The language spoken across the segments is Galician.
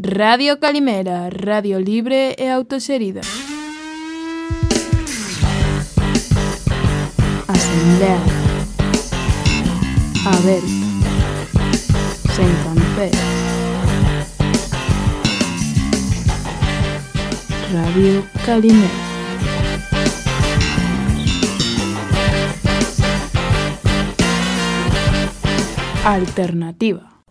Radio Calimera, radio libre e autoserida. Asamblea. A ver. Sen cancé. Radio Calimera. Alternativa.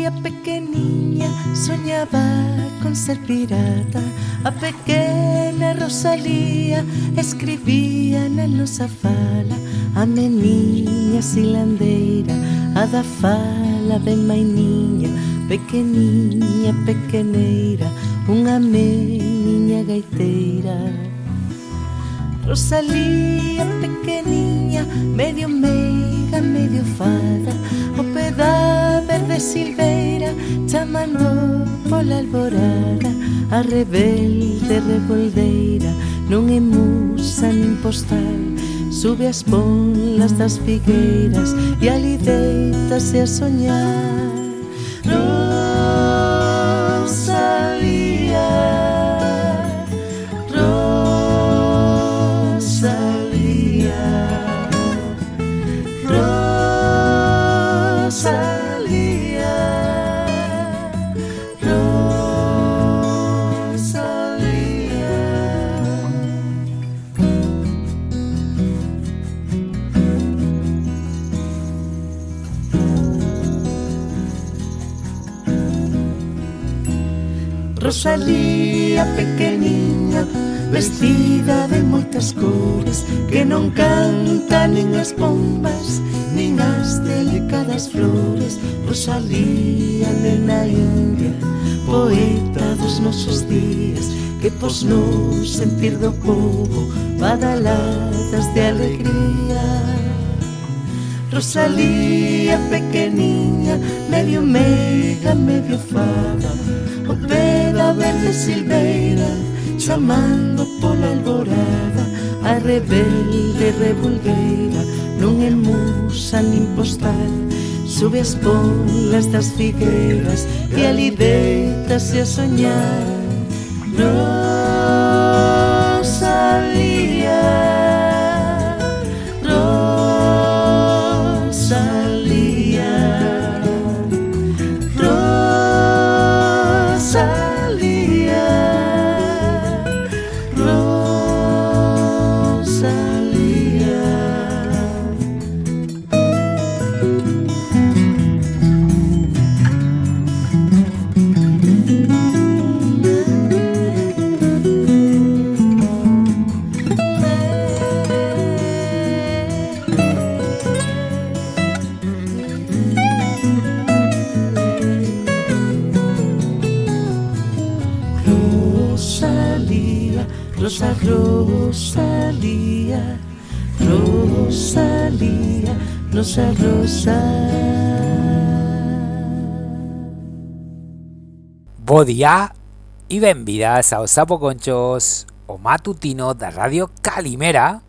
María pequeniña soñaba con ser pirata. A pequena Rosalía escribía na nosa fala A meniña silandeira a da fala ben mainiña Pequeniña, pequeneira, unha meniña gaiteira Rosalía pequeniña, medio meiga, medio fada, o peda verde silveira, chamando pola alborada, a rebelde revoldeira, non é musa nin postal, sube as ponlas das figueiras e ali deitase a soñar. Rosalía Rosalía pequeniña Vestida de moitas cores Que non canta nin as pombas Nin as delicadas flores. Rosalía, nena india Poeta dos nosos días Que pos no sentir do povo Badaladas de alegría. Rosalía pequeniña, medio meiga, medio fada, o pé verde silveira Chamando pola alborada A rebelde revolveira Non é musa nin postal Sube as polas das figueiras E ali deitase a soñar. Rosalía Rosa Rosa. Bo día e benvidas aos Sapoconchos o matutino da Radio Calimera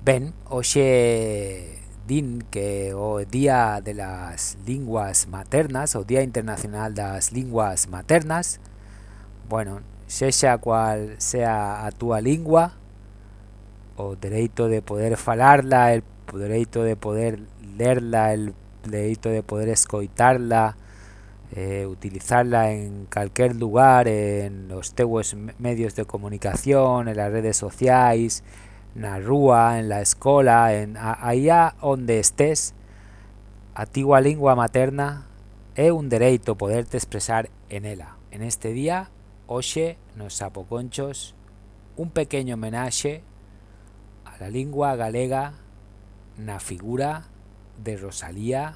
Ben, hoxe din que o Día de las Linguas Maternas, o Día Internacional das Linguas Maternas Bueno, sexa cual sea a túa lingua o dereito de poder falarla, el dereito de poder lerla, el dereito de poder escoitarla eh, utilizarla en calquer lugar en os teuos me- medios de comunicación en las redes sociais na rúa, en la escola en allá onde estés a lingua materna é un dereito poderte expresar en ela. En este día hoxe nos Sapoconchos un pequeño homenaxe a la lingua galega na figura de Rosalía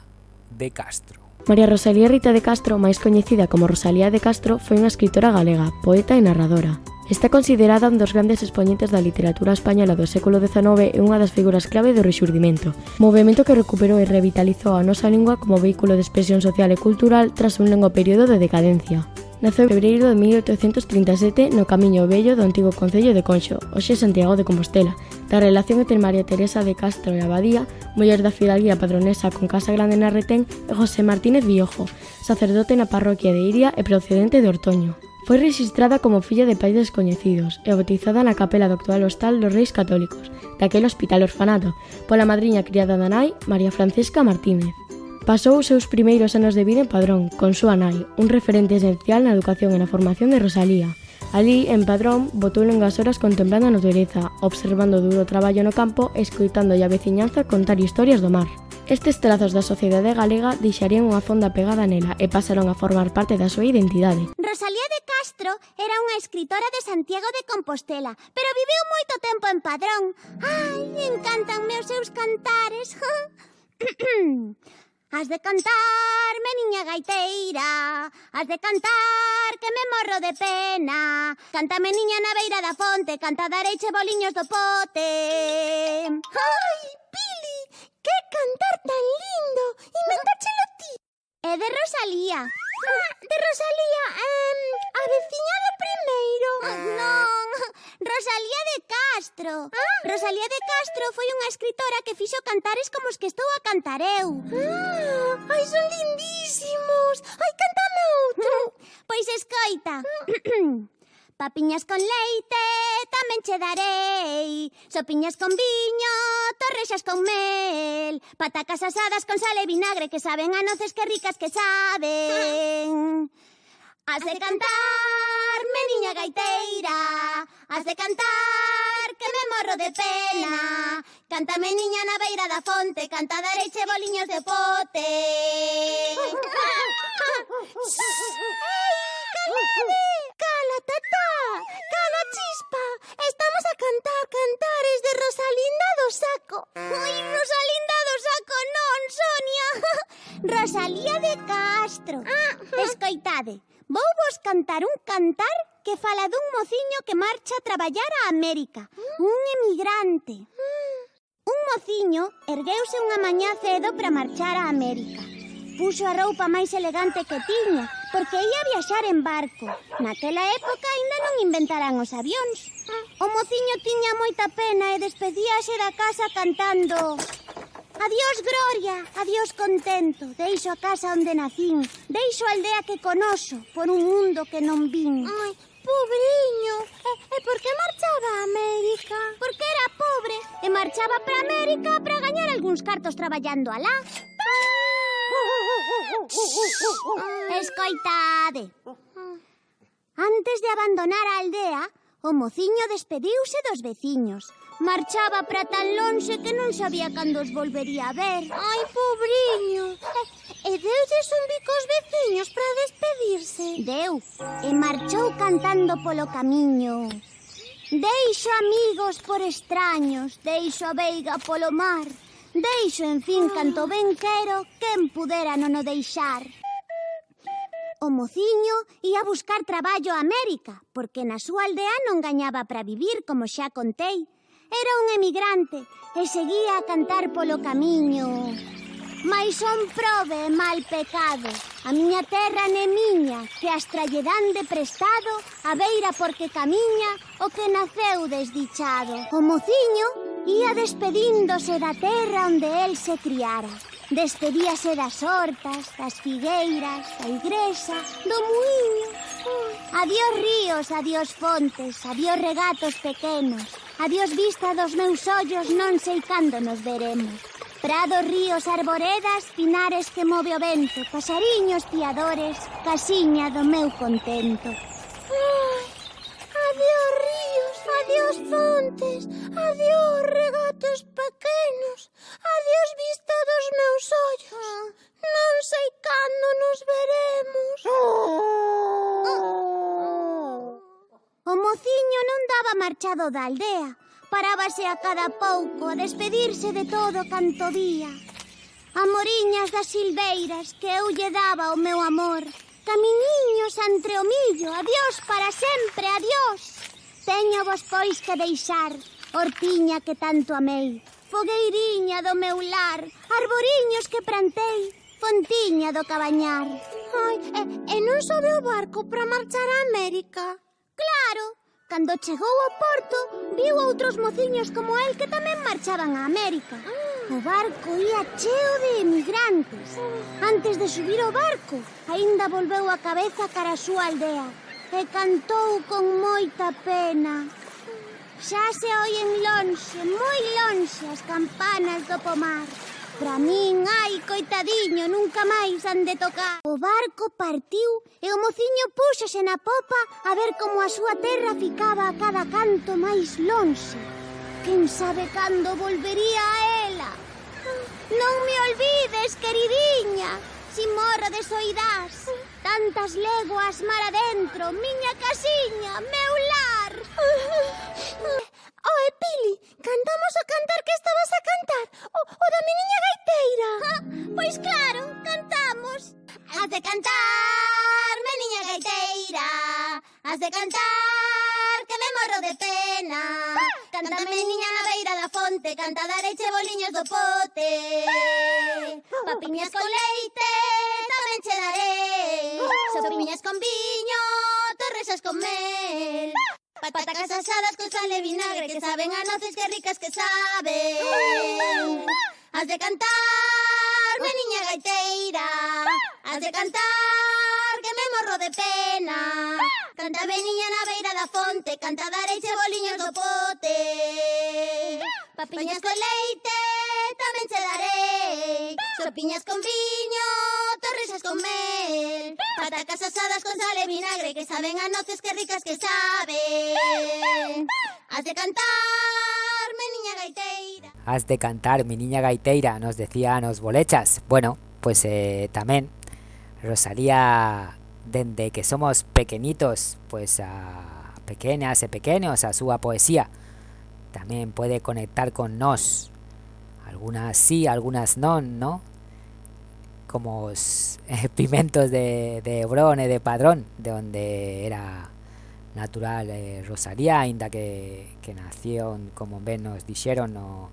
de Castro. María Rosalía Rita de Castro, máis coñecida como Rosalía de Castro, foi unha escritora galega, poeta e narradora. Está considerada un dos grandes expoñentes da literatura española do século XIX e unha das figuras clave do rexurdimento, movimento que recuperou e revitalizou a nosa lingua como vehículo de expresión social e cultural tras un longo período de decadencia. Naceu en febreiro de 1837 no Camiño Vello do antigo Concello de Conxo, hoxe Santiago de Compostela, da relación entre María Teresa de Castro e Abadía, muller da fidalguía padronesa con Casa Grande na Retén, e José Martínez Biojo, sacerdote na parroquia de Iria e procedente de Ortoño. Foi registrada como filla de pais descoñecidos e bautizada na capela do actual hostal dos Reis Católicos, daquel hospital orfanato, pola madriña criada da nai, María Francisca Martínez. Pasou os seus primeiros anos de vida en Padrón, con súa nai, un referente esencial na educación e na formación de Rosalía. Alí, en Padrón, botou longas horas contemplando a natureza, observando o duro traballo no campo e escoitando a veciñanza contar historias do mar. Estes trazos da sociedade galega deixarían unha fonda pegada nela e pasaron a formar parte da súa identidade. Rosalía de Castro era unha escritora de Santiago de Compostela, pero viviu moito tempo en Padrón. Ai, encantanme os seus cantares. Has de cantarme, niña gaiteira. Has de cantar que me morro de pena. Cántame, niña, na beira da fonte Canta dareiche boliños do pote. Ai, Pili, que cantar tan lindo. Inventachelo É de Rosalía. Ah, de Rosalía, eh, a veciña do primeiro. Ah. Non, Rosalía de Castro. Ah? Rosalía de Castro foi unha escritora que fixo cantares como os que estou a cantar eu. Ah, ai, son lindísimos. Ai, cántame outro. Pois escoita. Papiñas con leite tamén che darei. Sopiñas con viño, torrexas con mel. Patacas asadas con sal e vinagre Que saben a noces que ricas que saben. Has de cantar, meniña gaiteira. Has de cantar, que me morro de pena. Cántame niña na beira da fonte Canta dareche boliños de pote. Calade! Cala, tatá! Cala, chispa! Estamos a cantar cantares de Rosalinda do Saco. Oi, Rosalinda do Saco, non, Sonia! Rosalía de Castro. Ah, Escoitade, vou vos cantar un cantar que fala dun mociño que marcha a traballar a América. Un emigrante. Ah. Un mociño ergueuse unha mañá cedo para marchar a América puxo a roupa máis elegante que tiña, porque ia viaxar en barco. Naquela época aínda non inventaran os avións. O mociño tiña moita pena e despedíase da casa cantando... Adiós, gloria, adiós, contento, deixo a casa onde nacín, deixo a aldea que conoso, por un mundo que non vin. Ai, pobriño, e, e por que marchaba a América? Porque era pobre e marchaba para América para gañar algúns cartos traballando alá. Escoitade. Antes de abandonar a aldea, o mociño despediuse dos veciños. Marchaba para tan lonxe que non sabía cando os volvería a ver. Ai, pobriño. E deulles un bico aos veciños para despedirse. Deu, e marchou cantando polo camiño. Deixo amigos por extraños, deixo a veiga polo mar. Deixo en fin canto ben quero quen pudera non o deixar. O mociño ia buscar traballo a América, porque na súa aldea non gañaba para vivir, como xa contei. Era un emigrante e seguía a cantar polo camiño. Mais son prove e mal pecado. A miña terra ne miña, que as tralledan de prestado, a beira porque camiña o que naceu desdichado. O mociño Ía despedíndose da terra onde el se criara. Despedíase das hortas, das figueiras, da igrexa, do muiño. Adiós ríos, adiós fontes, adiós regatos pequenos. Adiós vista dos meus ollos, non sei cando nos veremos. Prados, ríos, arboredas, pinares que move o vento, pasariños piadores, casiña do meu contento. Ai, Adiós ríos, adiós fontes, adiós regatos pequenos, adiós vista dos meus ollos. Non sei cando nos veremos. Oh. O mociño non daba marchado da aldea, parábase a cada pouco a despedirse de todo canto día. A moriñas das silveiras que eu lle daba o meu amor, camiñiños entre o millo, adiós para sempre, adiós. Teño vos pois que deixar, hortiña que tanto amei, fogueiriña do meu lar, arboriños que plantei, fontiña do cabañar. Ai, e, e non sobe o barco para marchar a América? Claro, cando chegou ao porto, viu outros mociños como el que tamén marchaban a América. O barco ía cheo de emigrantes. Antes de subir ao barco, aínda volveu a cabeza cara a súa aldea e cantou con moita pena. Xa se oien lonxe, moi lonxe, as campanas do pomar. Pra min, ai, coitadiño, nunca máis han de tocar. O barco partiu e o mociño púxose na popa a ver como a súa terra ficaba a cada canto máis lonxe. Quen sabe cando volvería a ela? Non me olvides, queridiña, si morro de soidás. Tantas leguas mar adentro, miña casiña, meu lar. Oe, Pili, cantamos o cantar que estabas a cantar, o, o da meniña gaiteira. Ah, pois claro, cantamos. Has de cantar, meniña gaiteira. Has de cantar, que me morro de pena. Canta meniña na beira da fonte. Canta dareche boliños do pote. Papiñas con leite, tamén che darei Sopiñas con viño, torresas con mel. Patacas asadas con sal e vinagre Que saben a noces que ricas que saben. Has de cantarme, niña gaiteira. Has de cantar, que me morro de pena. Cantame, niña, na beira da fonte Canta dareiche boliños do pote. Papiñas con leite, tamén che darei Sopiñas con viño, torresas con mel. Patacas asadas con sal e vinagre Que saben a noces que ricas que saben. Has de cantar, mi niña gaiteira. Has de cantar, mi niña gaiteira nos decían os bolechas. Bueno, pues eh, tamén Rosalía, dende que somos pequenitos, pues a pequeñas e pequeños, a súa poesía, tamén pode conectar con nós. Algunas sí, algunas non, ¿no? Como eh, pimentos de, de Hebrón e de Padrón, de onde era natural eh, Rosalía, que, que nació, como ben nos dixeron, no,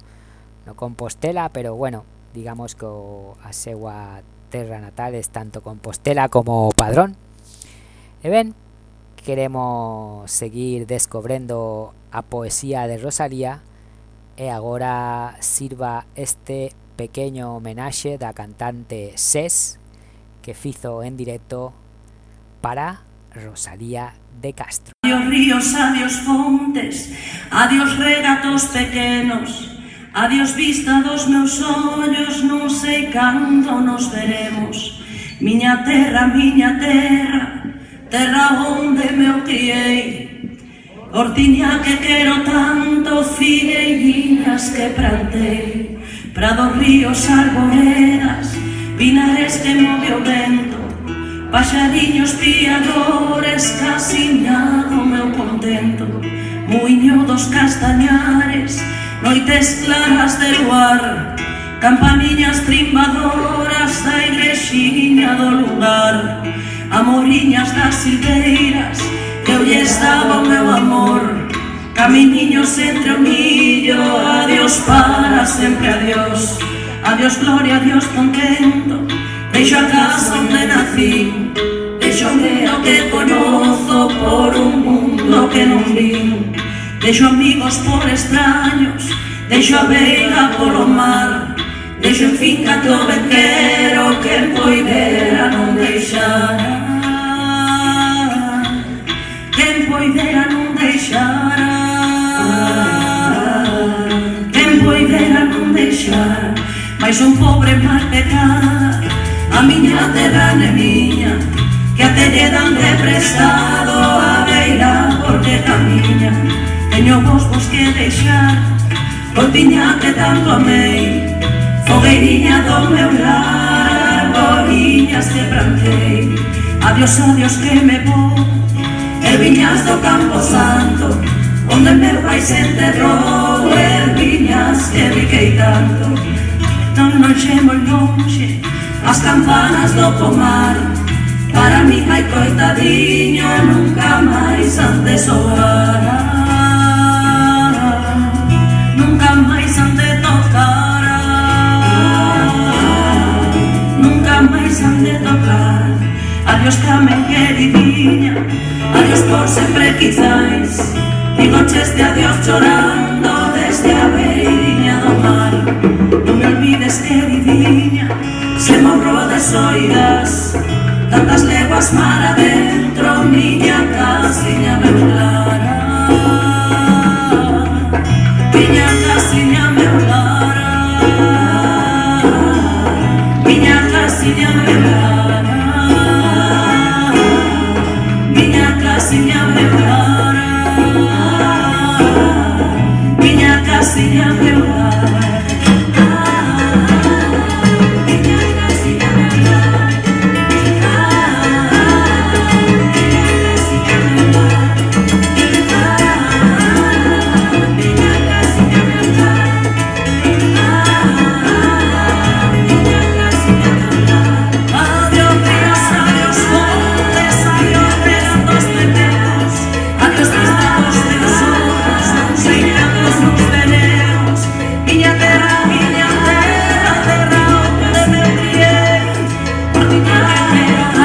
no Compostela, pero bueno, digamos que a seua terra natal es tanto Compostela como Padrón. E ben, queremos seguir descobrendo a poesía de Rosalía e agora sirva este pequeño homenaxe da cantante Ses que fizo en directo para Rosalía de Castro. Adiós ríos, adiós fontes, adiós regatos pequenos, Adiós vista dos meus ollos, non sei cando nos veremos. Miña terra, miña terra, terra onde me o criei. Hortiña que quero tanto, filleiras que plantei. Prados, ríos, arboledas, pinares que move o vento. Paxariños piadores, casiñado meu contento. Muiño dos castañares, noites claras de luar, campaniñas trimbadoras da igrexiña do lugar, amoriñas das silveiras que eu estaba o meu amor, caminiños entre o millo, adiós para sempre, adiós, adiós gloria, adiós contento, deixo a casa onde nací, deixo o que conozo por un mundo que non vin, Deixo amigos por extraños Deixo a veiga polo mar Deixo en finca que o venquero Que poidera non deixara Quen poidera non deixara Quen poidera non deixara Mais un pobre mal pecada A miña terra é miña Que até lle dan de prestado A veiga porque camiña miña. Teño vos vos que deixar Cortiña que tanto amei Fogueiriña do meu lar Arboriñas que plantei. Adiós, adiós que me vou Erviñas do Campo Santo Onde meu pai se enterrou Erviñas que riquei tanto. Tan longe, moi longe As campanas do pomar Para mi, ai coitadiño Nunca máis han de soar. de tocar. Adiós Carmen queridinha, adiós por sempre quizáis. E noches de adiós chorando desde a beiriña do mar. Non me olvides queridinha, se morro das oidas. Tantas leguas mar adentro, miña casiña ben clara. Miña Camera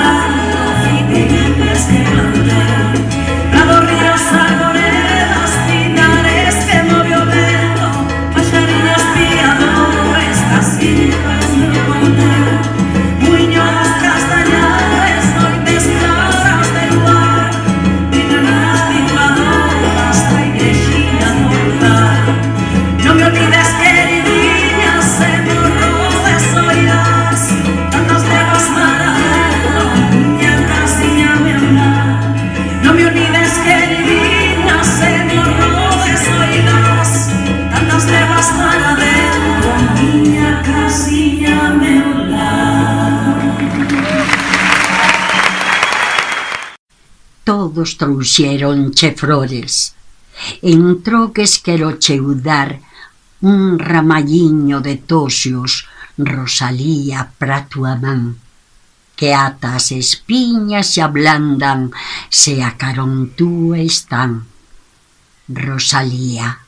magos trouxeronche flores. Entrou que cheu dar un ramalliño de toxos, Rosalía, pra tua man, que ata as espiñas se ablandan, se a carontúa están. Rosalía,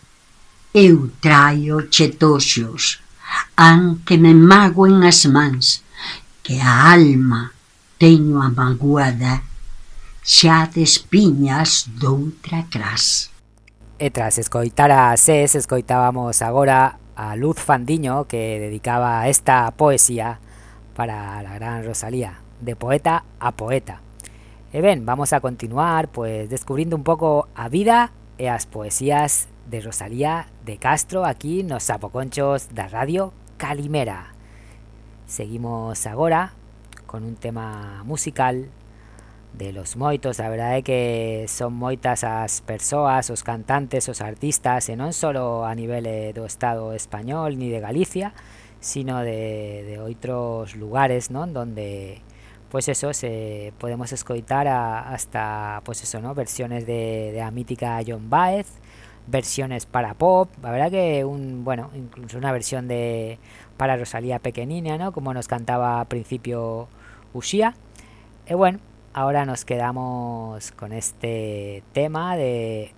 eu traio che toxos, que me maguen as mans, que a alma teño amaguada xa despiñas doutra cras. E tras escoitar a SES, escoitábamos agora a Luz Fandiño que dedicaba esta poesía para a gran Rosalía, de poeta a poeta. E ben, vamos a continuar pues descubrindo un pouco a vida e as poesías de Rosalía de Castro aquí nos Sapoconchos da Radio Calimera. Seguimos agora con un tema musical de los moitos, a verdade é que son moitas as persoas, os cantantes, os artistas, e non só a nivel eh, do Estado español ni de Galicia, sino de, de outros lugares, non? Donde pues eso, se podemos escoitar hasta pues eso, ¿no? Versiones de, de a mítica John Baez, versiones para pop, la verdad que un, bueno, incluso una versión de para Rosalía pequeñina, ¿no? Como nos cantaba al principio Ushia. Y bueno, ahora nos quedamos con este tema de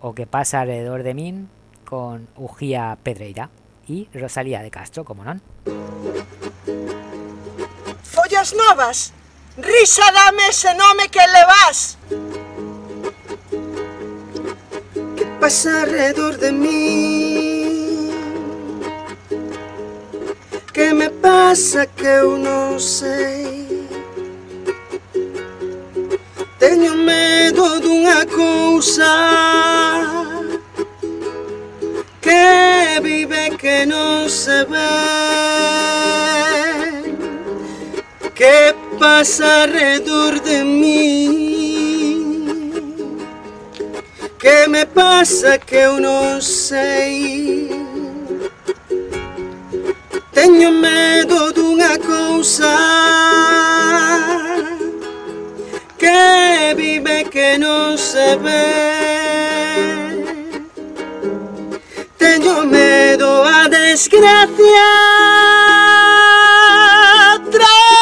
O que pasa alrededor de mí con Ujía Pedreira y Rosalía de Castro, como non. Follas novas, risa dame ese nome que le vas. ¿Qué pasa alrededor de mí? ¿Qué me pasa que eu non sei? Teño medo dunha cousa. Que vive que non se ve. Que pasa alrededor de mí. Que me pasa que eu non sei. Teño medo dunha cousa. Que vive que non se ve. Teño medo a desgracia traidora.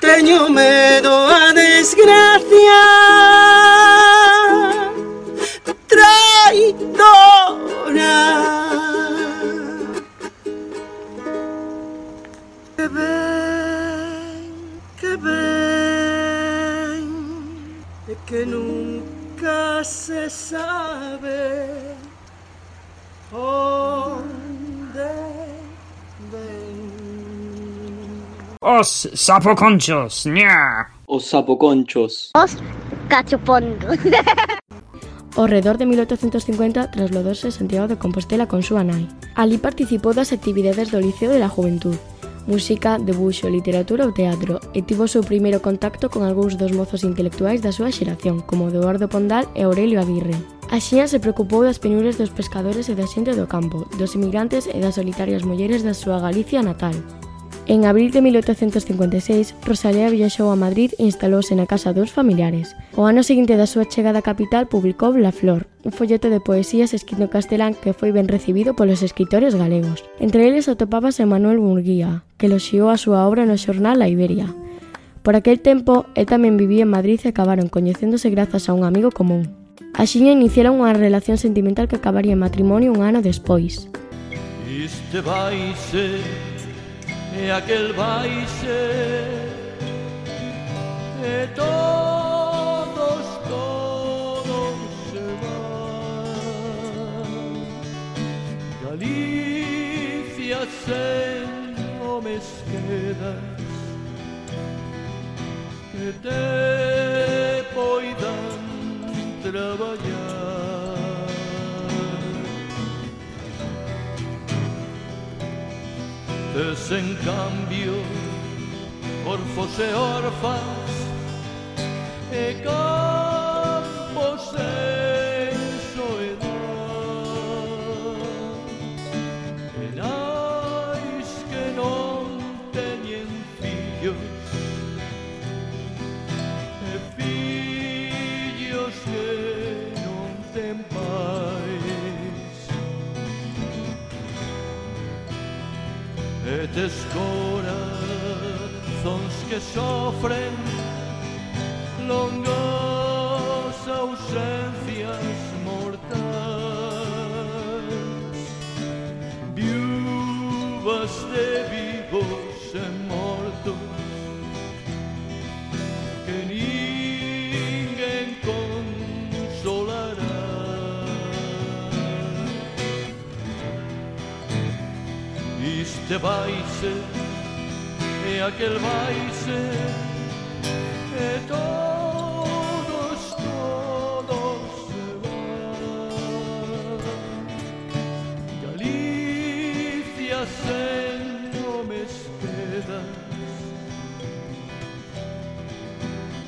Teño medo a desgracia que nunca se sabe dónde ven. Os sapoconchos, ña. Os sapoconchos. Os cachupondos. Alrededor de 1850 trasladouse a Santiago de Compostela con su nai. Ali participou das actividades do Liceo de la Juventud música, debuxo, literatura ou teatro e tivo o seu primeiro contacto con algúns dos mozos intelectuais da súa xeración, como Eduardo Pondal e Aurelio Aguirre. Axiña se preocupou das penurias dos pescadores e da xente do campo, dos emigrantes e das solitarias mulleres da súa Galicia natal. En abril de 1856, Rosalía viaxou a Madrid e instalouse na casa dos familiares. O ano seguinte da súa chegada á capital publicou La Flor, un folleto de poesías escrito en castelán que foi ben recibido polos escritores galegos. Entre eles atopábase Manuel Murguía, que eloxiou a súa obra no xornal La Iberia. Por aquel tempo, el tamén vivía en Madrid e acabaron coñecéndose grazas a un amigo común. Axiña iniciaron unha relación sentimental que acabaría en matrimonio un ano despois. Este vai ser e aquel baixe e todos, todos se van. Galicia sen nomes quedas que te poidan traballar es en cambio orfos e orfas e campos e tes corazóns que sofren longas ausencias mortais viúvas de vivos de vaise e aquel vaise e todos, todos se van. Galicia sen nomes quedas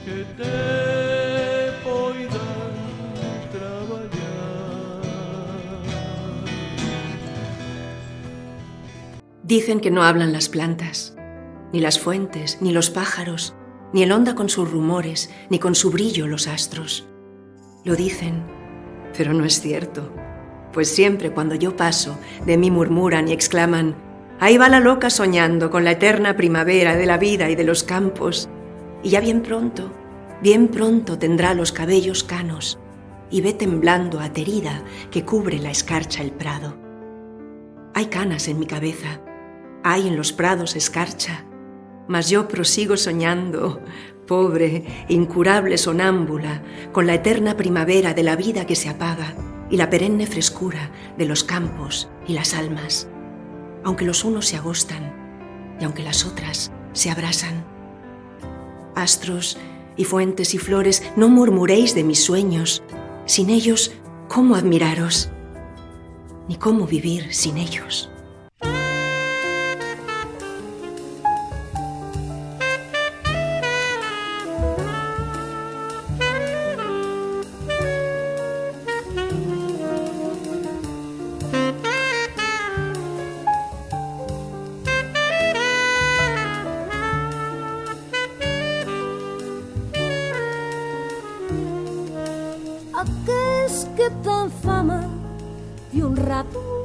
que te Dicen que no hablan las plantas, ni las fuentes, ni los pájaros, ni el onda con sus rumores, ni con su brillo los astros. Lo dicen, pero no es cierto, pues siempre cuando yo paso, de mí murmuran y exclaman, ahí va la loca soñando con la eterna primavera de la vida y de los campos, y ya bien pronto, bien pronto tendrá los cabellos canos, y ve temblando aterida que cubre la escarcha el prado. Hay canas en mi cabeza, hay en los prados escarcha, mas yo prosigo soñando, pobre, incurable sonámbula, con la eterna primavera de la vida que se apaga y la perenne frescura de los campos y las almas, aunque los unos se agostan y aunque las otras se abrasan. Astros y fuentes y flores, no murmuréis de mis sueños, sin ellos, ¿cómo admiraros? Ni cómo vivir sin ellos. satu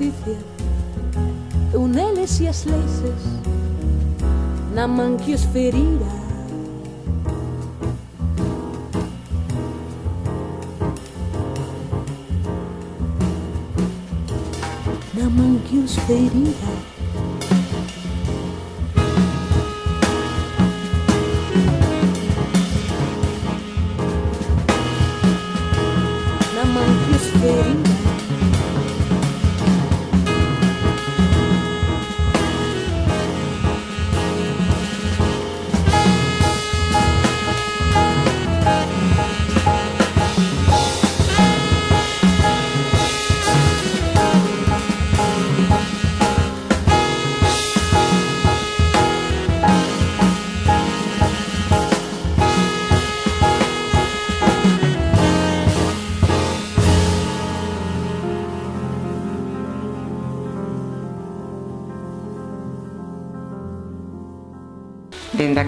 justicia Eu neles e as leixes Na man que os ferira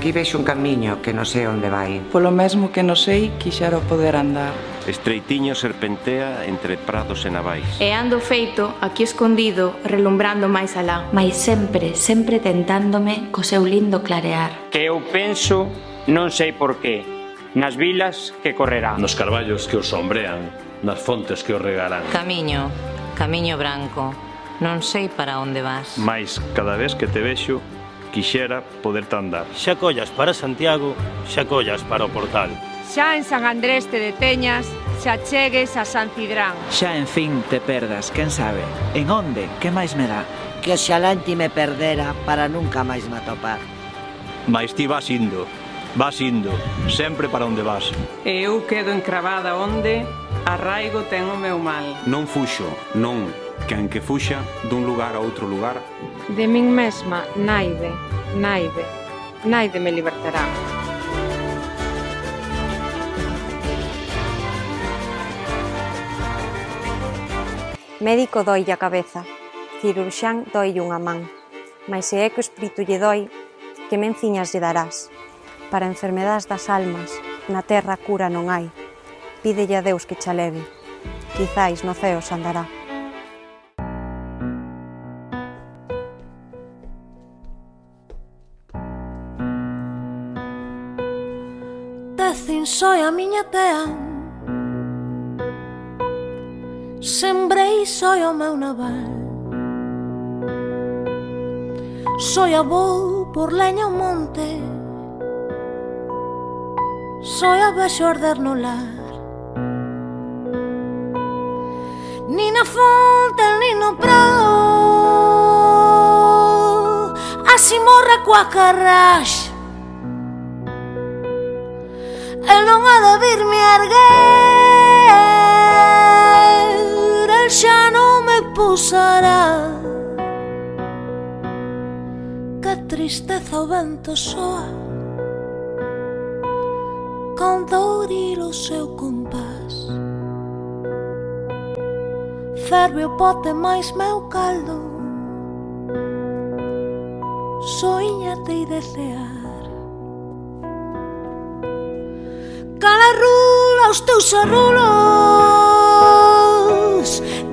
Aquí vexo un camiño que non sei onde vai. Polo mesmo que non sei, quixera poder andar. Estreitiño serpentea entre prados e navais. E ando feito, aquí escondido, relumbrando máis alá. Mais sempre, sempre tentándome co seu lindo clarear. Que eu penso, non sei por qué, nas vilas que correrá. Nos carballos que os sombrean, nas fontes que os regarán. Camiño, camiño branco, non sei para onde vas. Mais cada vez que te vexo, quixera poder andar. Xa collas para Santiago, xa collas para o Portal. Xa en San Andrés te deteñas, xa chegues a San Cidrán. Xa en fin te perdas, quen sabe? En onde? Que máis me dá? Que oxalá en ti me perdera para nunca máis me atopar. Mais ti vas indo, vas indo, sempre para onde vas. E eu quedo encravada onde arraigo ten o meu mal. Non fuxo, non, que que fuxa dun lugar a outro lugar De min mesma, naide, naide, naide me libertará. Médico doi a cabeza, cirurxán doi unha man, mas se é que o espírito lle doi, que menciñas lle darás. Para enfermedades das almas, na terra cura non hai, pídelle a Deus que xa leve, quizáis no ceo se andará. Sin soia a miña tea Sembrei soia o meu naval Soia vou por leña ao monte. Soia vexo arder no lar. Ni na fonte, ni no prado. Así morra coa carraxa el non ha de virme erguer. El xa non me pusará que tristeza o vento soa. Con douril o seu compás ferve o pote máis meu caldo. Soñate e desear. Cala rula os teus arrulos.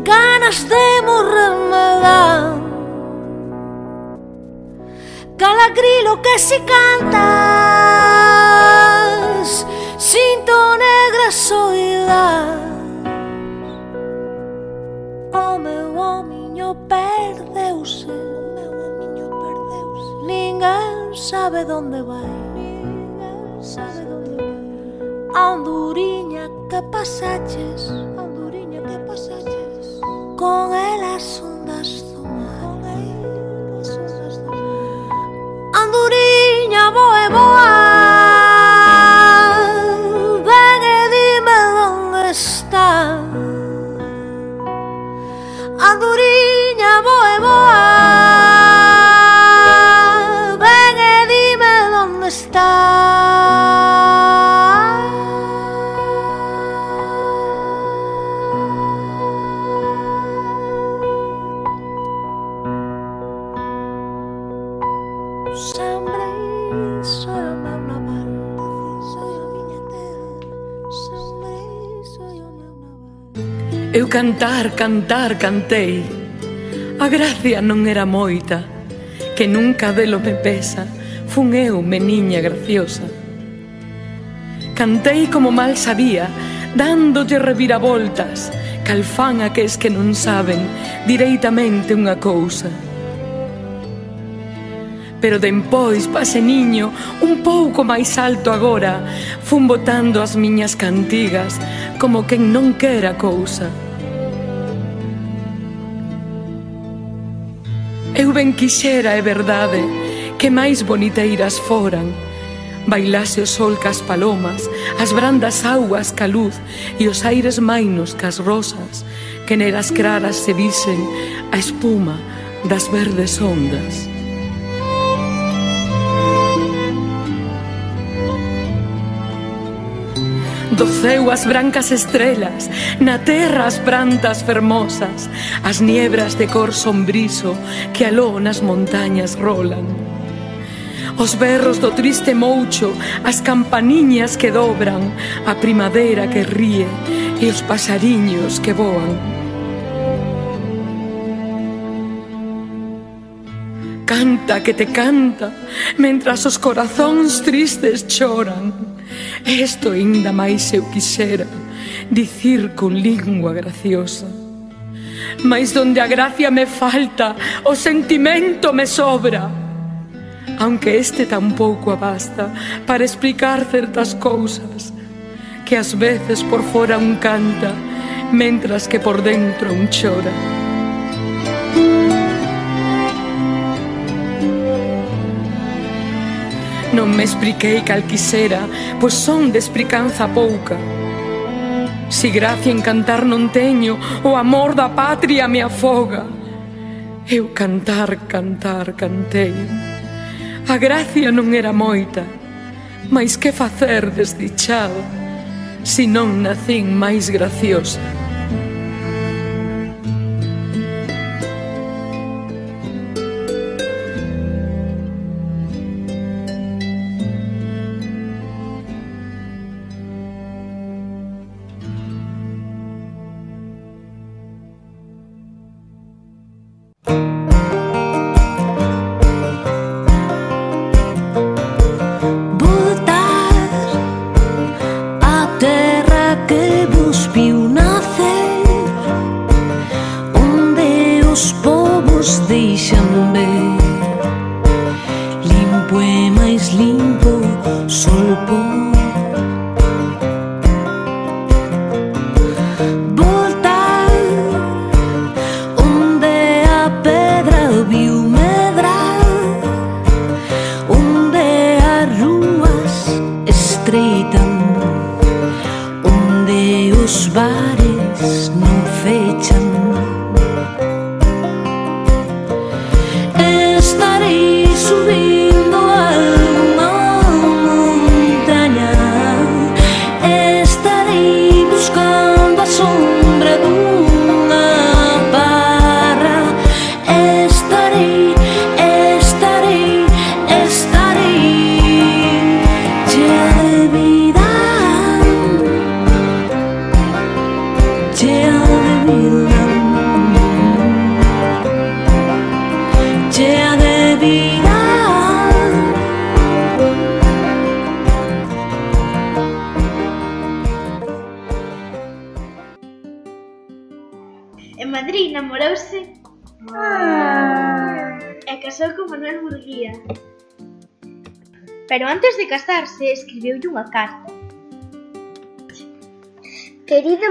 Ganas de morrerme dan Cala grilo que si cantas Sinto negra soidade O oh, meu homiño perdeuse O meu homiño perdeuse Ninguén sabe onde vai. Ninguén sabe onde vai A que pasaches A que pasaches Con elas ondas do mar. Con elas ondas do mar. Honduriña boa e boa. Eu cantar, cantar, cantei. A gracia non era moita Que nunca delo me pesa. Fun eu, meniña graciosa. Cantei como mal sabía Dándolle reviravoltas. Calfán a que es que non saben Direitamente unha cousa. Pero dempois, pase niño, un pouco máis alto agora Fun botando as miñas cantigas Como quen non quera cousa. Eu ben quixera, é verdade, que máis boniteiras foran. Bailase o sol cas palomas, as brandas augas ca luz e os aires mainos cas rosas, que neras claras se visen a espuma das verdes ondas. do ceu as brancas estrelas, na terra as plantas fermosas, as niebras de cor sombriso que aló nas montañas rolan. Os berros do triste moucho, as campaniñas que dobran, a primavera que ríe e os pasariños que voan. canta que te canta, mentras os corazóns tristes choran. Esto ainda máis eu quixera dicir con lingua graciosa. Mas donde a gracia me falta, o sentimento me sobra. Aunque este tampouco abasta para explicar certas cousas que ás veces por fora un canta, mentras que por dentro un chora. Música Non me expliquei calquisera, pois son de explicanza pouca. Si gracia en cantar non teño, o amor da patria me afoga. Eu cantar, cantar, cantei. A gracia non era moita, mais que facer desdichado, se non nacín máis graciosa.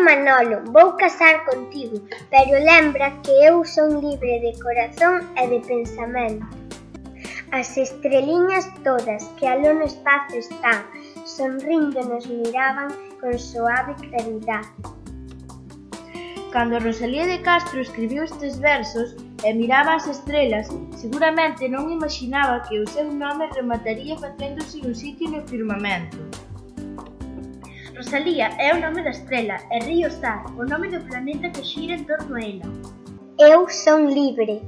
Manolo, vou casar contigo, pero lembra que eu son libre de corazón e de pensamento. As estreliñas todas que aló no espazo están, sonrindo nos miraban con suave claridade. Cando Rosalía de Castro escribiu estes versos e miraba as estrelas, seguramente non imaginaba que o seu nome remataría facéndose un sitio no firmamento. Rosalía é o nome da estrela e Río Star, o nome do planeta que xira en torno a ela. Eu son libre.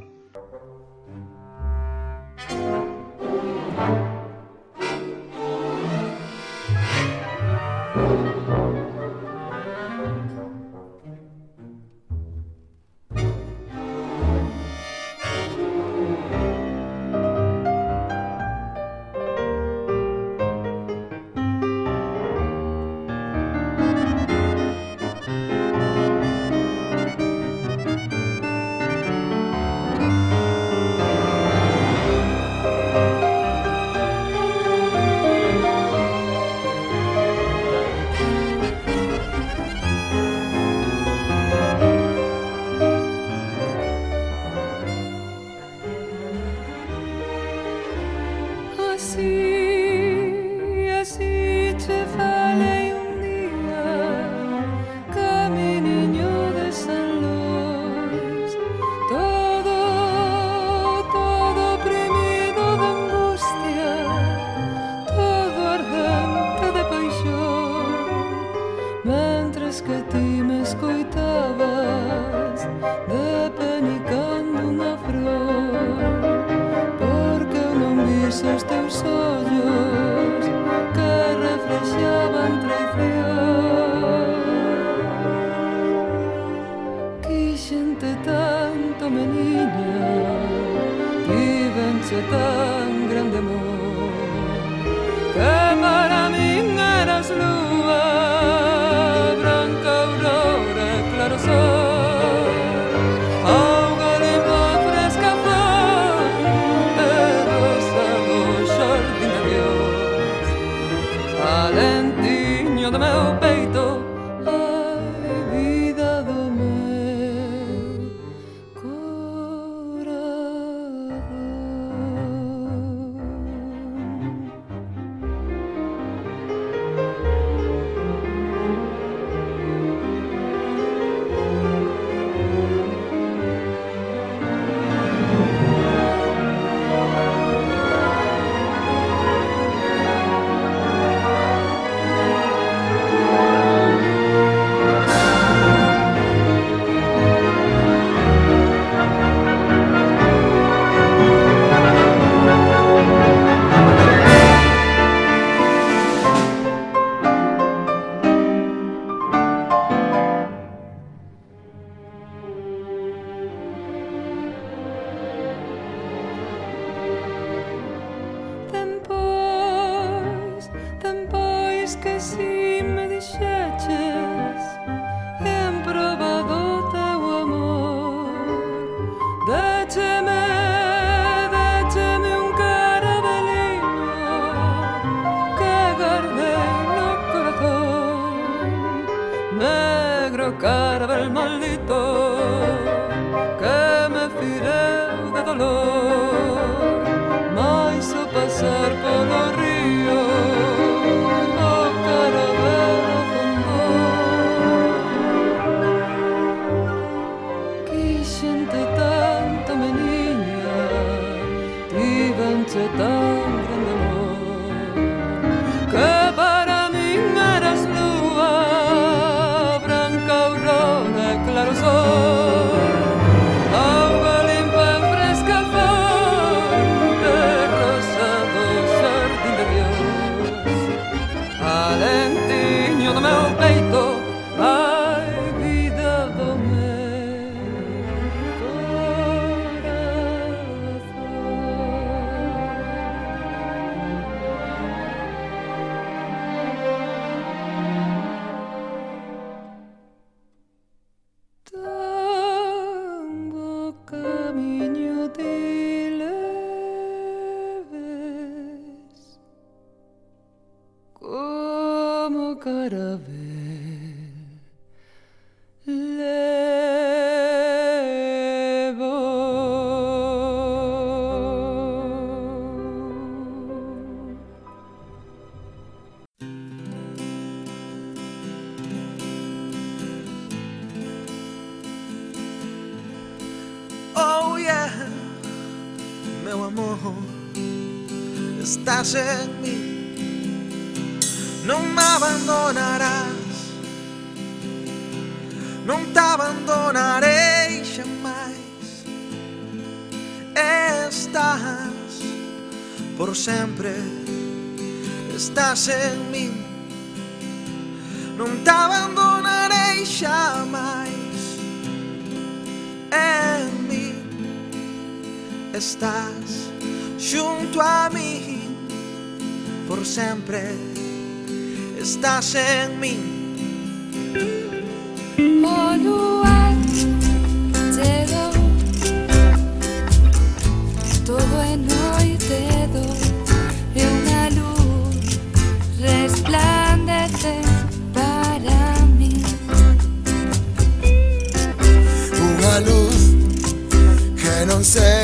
sunset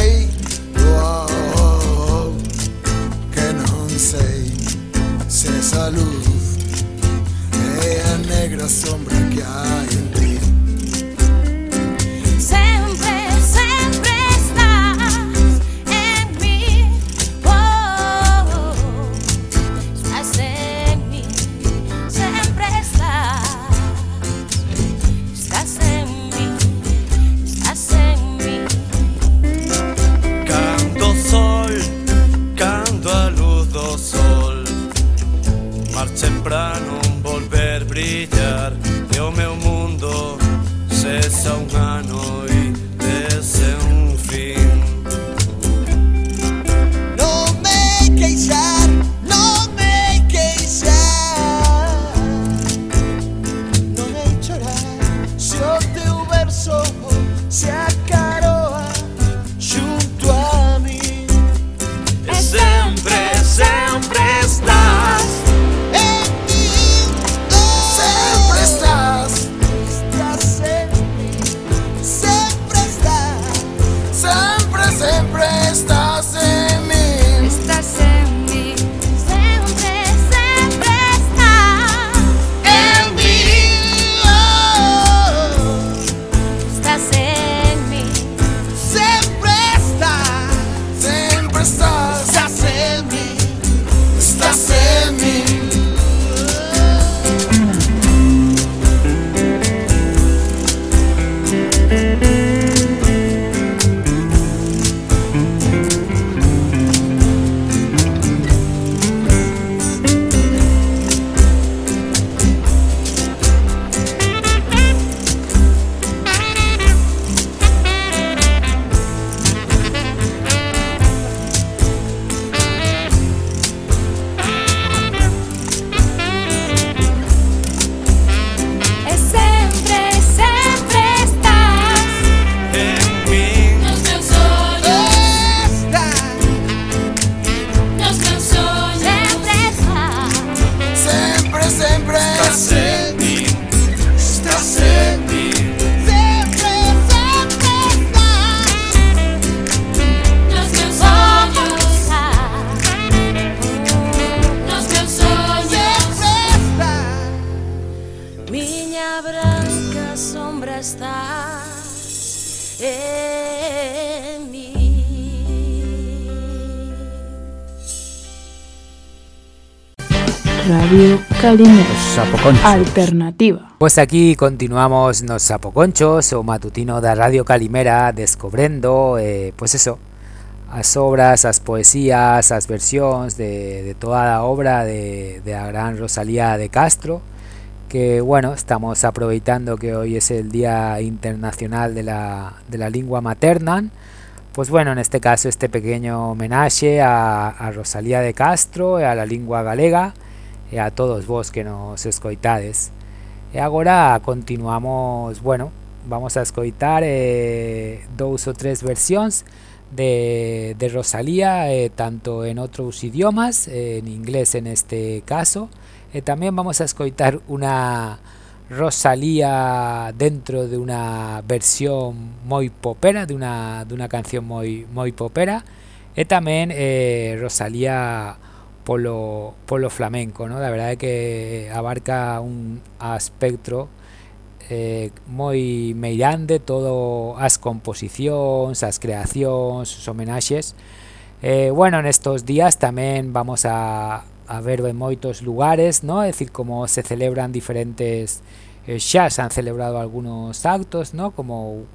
Alternativa. Pois aquí continuamos nos Sapoconchos, o matutino da Radio Calimera, descobrendo, eh, pois eso, as obras, as poesías, as versións de, de toda a obra de, de a gran Rosalía de Castro, que bueno, estamos aproveitando que hoy es el Día Internacional de la, de la Lingua Materna, pues bueno, en este caso este pequeño homenaje a, a Rosalía de Castro a la lingua galega e a todos vos que nos escoitades. E agora continuamos, bueno, vamos a escoitar eh, dous ou tres versións de, de Rosalía, eh, tanto en outros idiomas, en inglés en este caso, e tamén vamos a escoitar unha Rosalía dentro de unha versión moi popera, de unha, de unha canción moi, moi popera, e tamén eh, Rosalía polo, polo flamenco, ¿no? La verdade é que abarca un aspecto eh, moi meirande todo as composicións, as creacións, os homenaxes. Eh, bueno, nestos días tamén vamos a, a ver en moitos lugares, ¿no? É dicir, como se celebran diferentes eh, xa se han celebrado algunos actos, ¿no? Como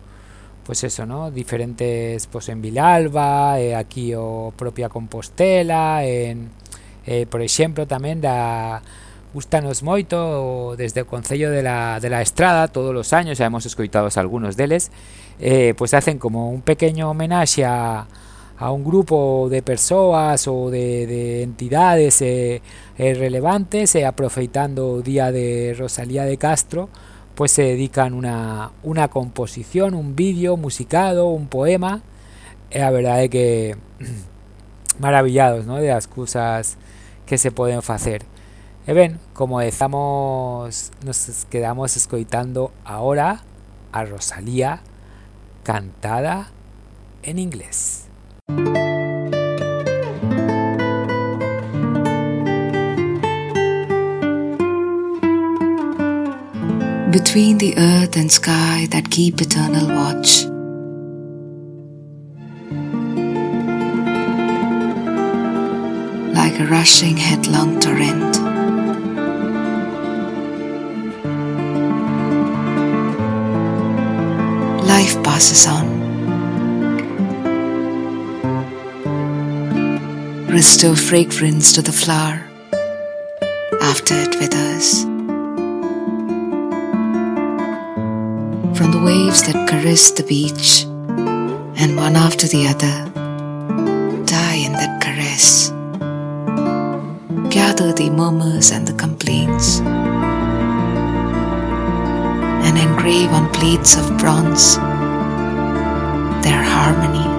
pues eso, ¿no? Diferentes pues en Vilalba, eh, aquí o propia Compostela, en eh, por exemplo tamén da gustanos moito desde o Concello de la, de la Estrada todos os años, xa hemos escoitado algunos deles eh, pues hacen como un pequeño homenaxe a, a un grupo de persoas ou de, de entidades eh, eh, relevantes e aproveitando o día de Rosalía de Castro pues se dedican una, una composición, un vídeo musicado, un poema e a verdade é que maravillados ¿no? de as cousas que se poden facer e ben, como estamos nos quedamos escoitando ahora a Rosalía cantada en inglés Between the earth and sky that keep eternal watch. a rushing headlong torrent. Life passes on, restore fragrance to the flower after it withers. From the waves that caress the beach, and one after the other the murmurs and the complaints, and engrave on plates of bronze their harmony.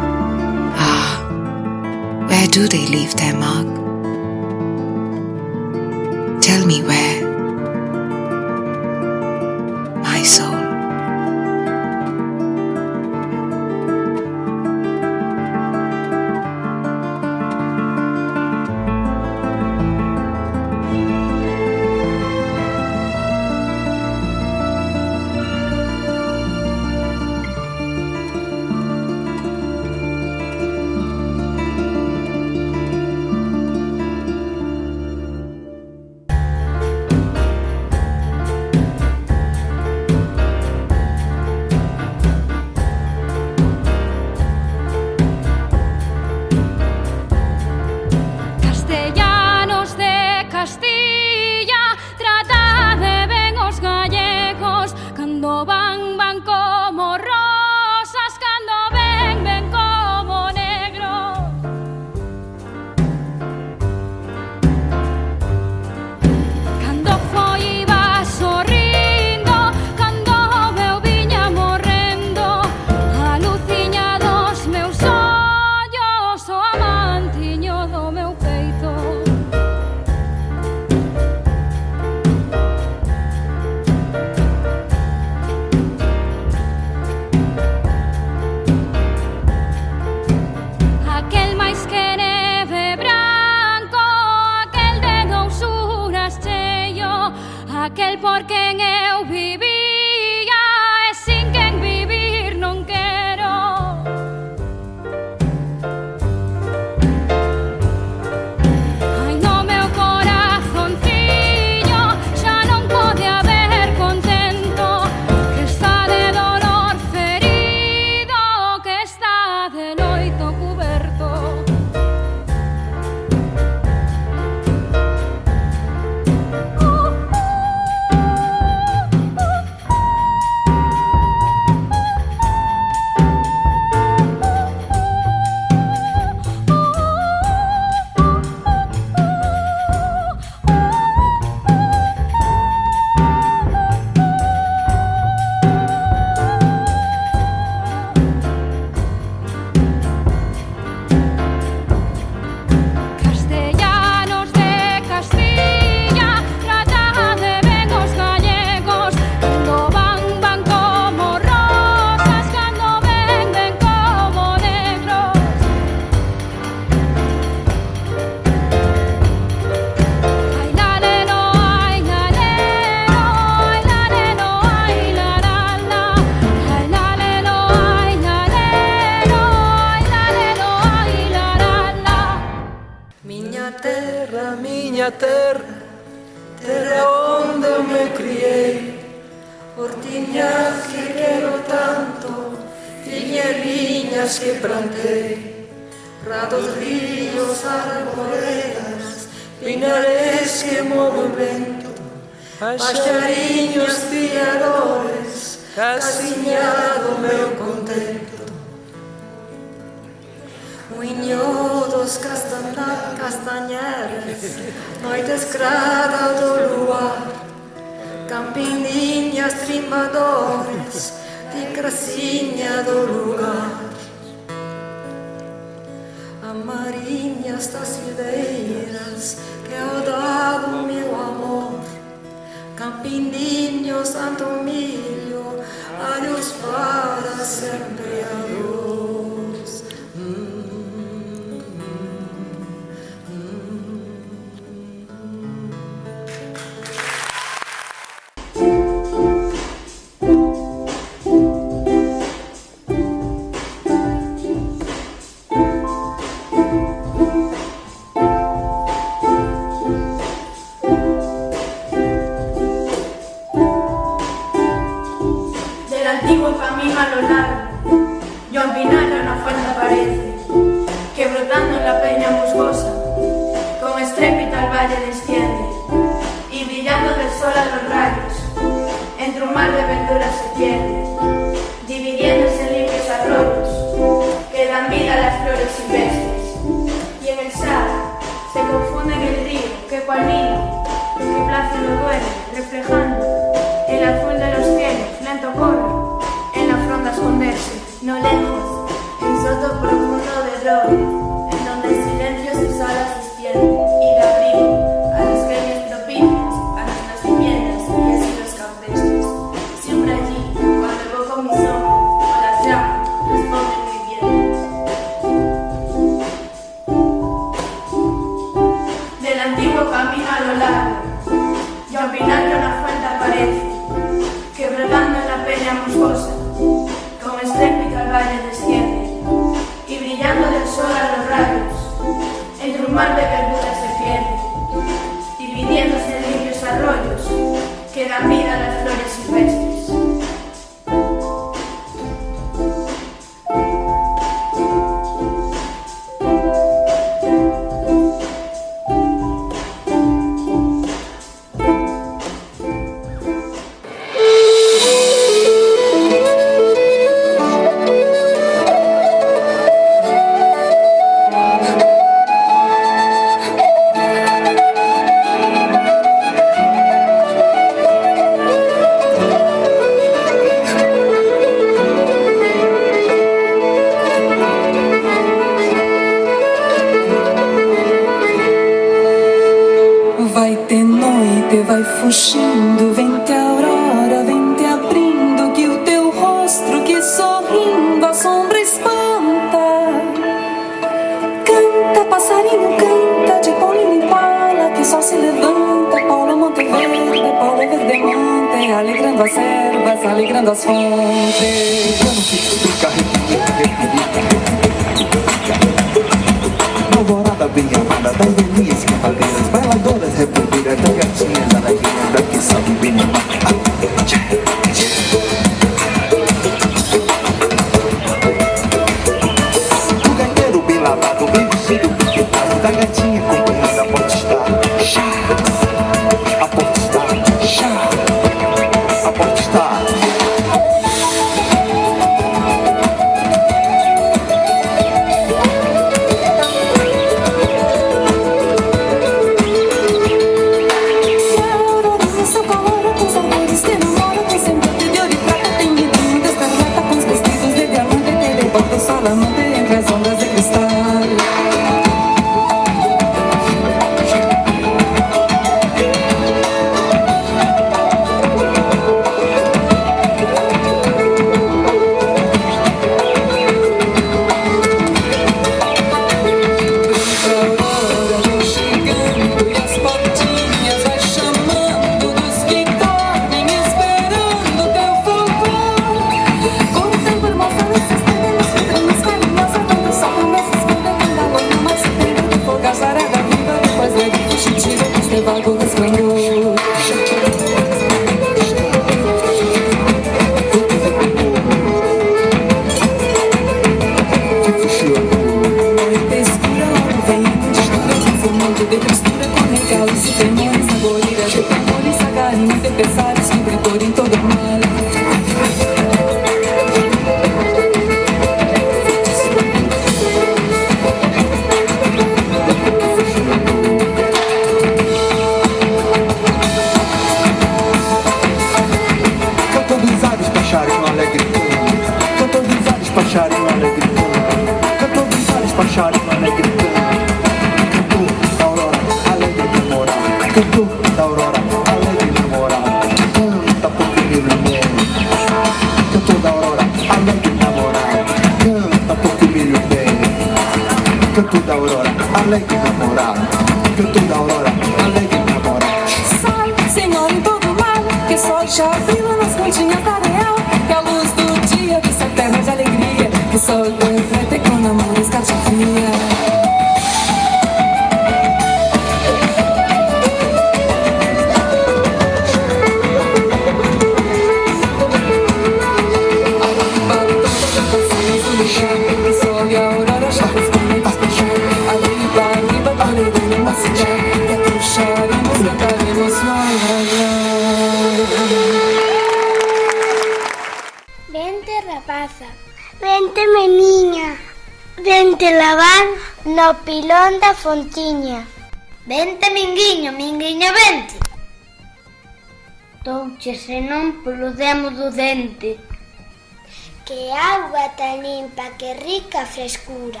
frescura.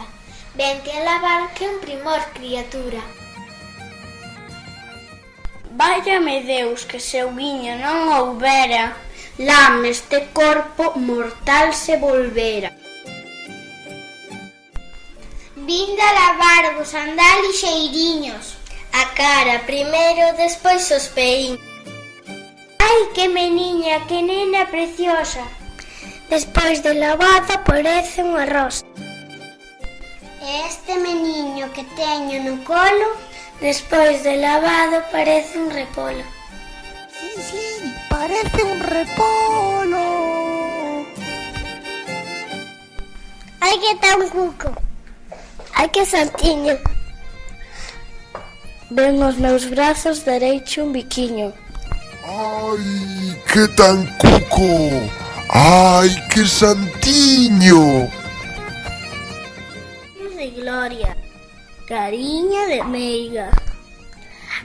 Vente a lavar que un primor, criatura. Váyame Deus que seu guiño non houbera, lame este corpo mortal se volvera. Vinda lavar vos andar lixeiriños, a cara primeiro, despois os peíños. Ai, que meniña, que nena preciosa, despois de lavada parece unha rosa. Este meniño que teño no colo, despois de lavado parece un repolo. Sí, sí, parece un repolo. Ai, que tan cuco. Ai, que santiño. Ven os meus brazos derecho un biquiño. Ai, que tan cuco. Ai, que santiño. de Gloria, Cariño de Meiga.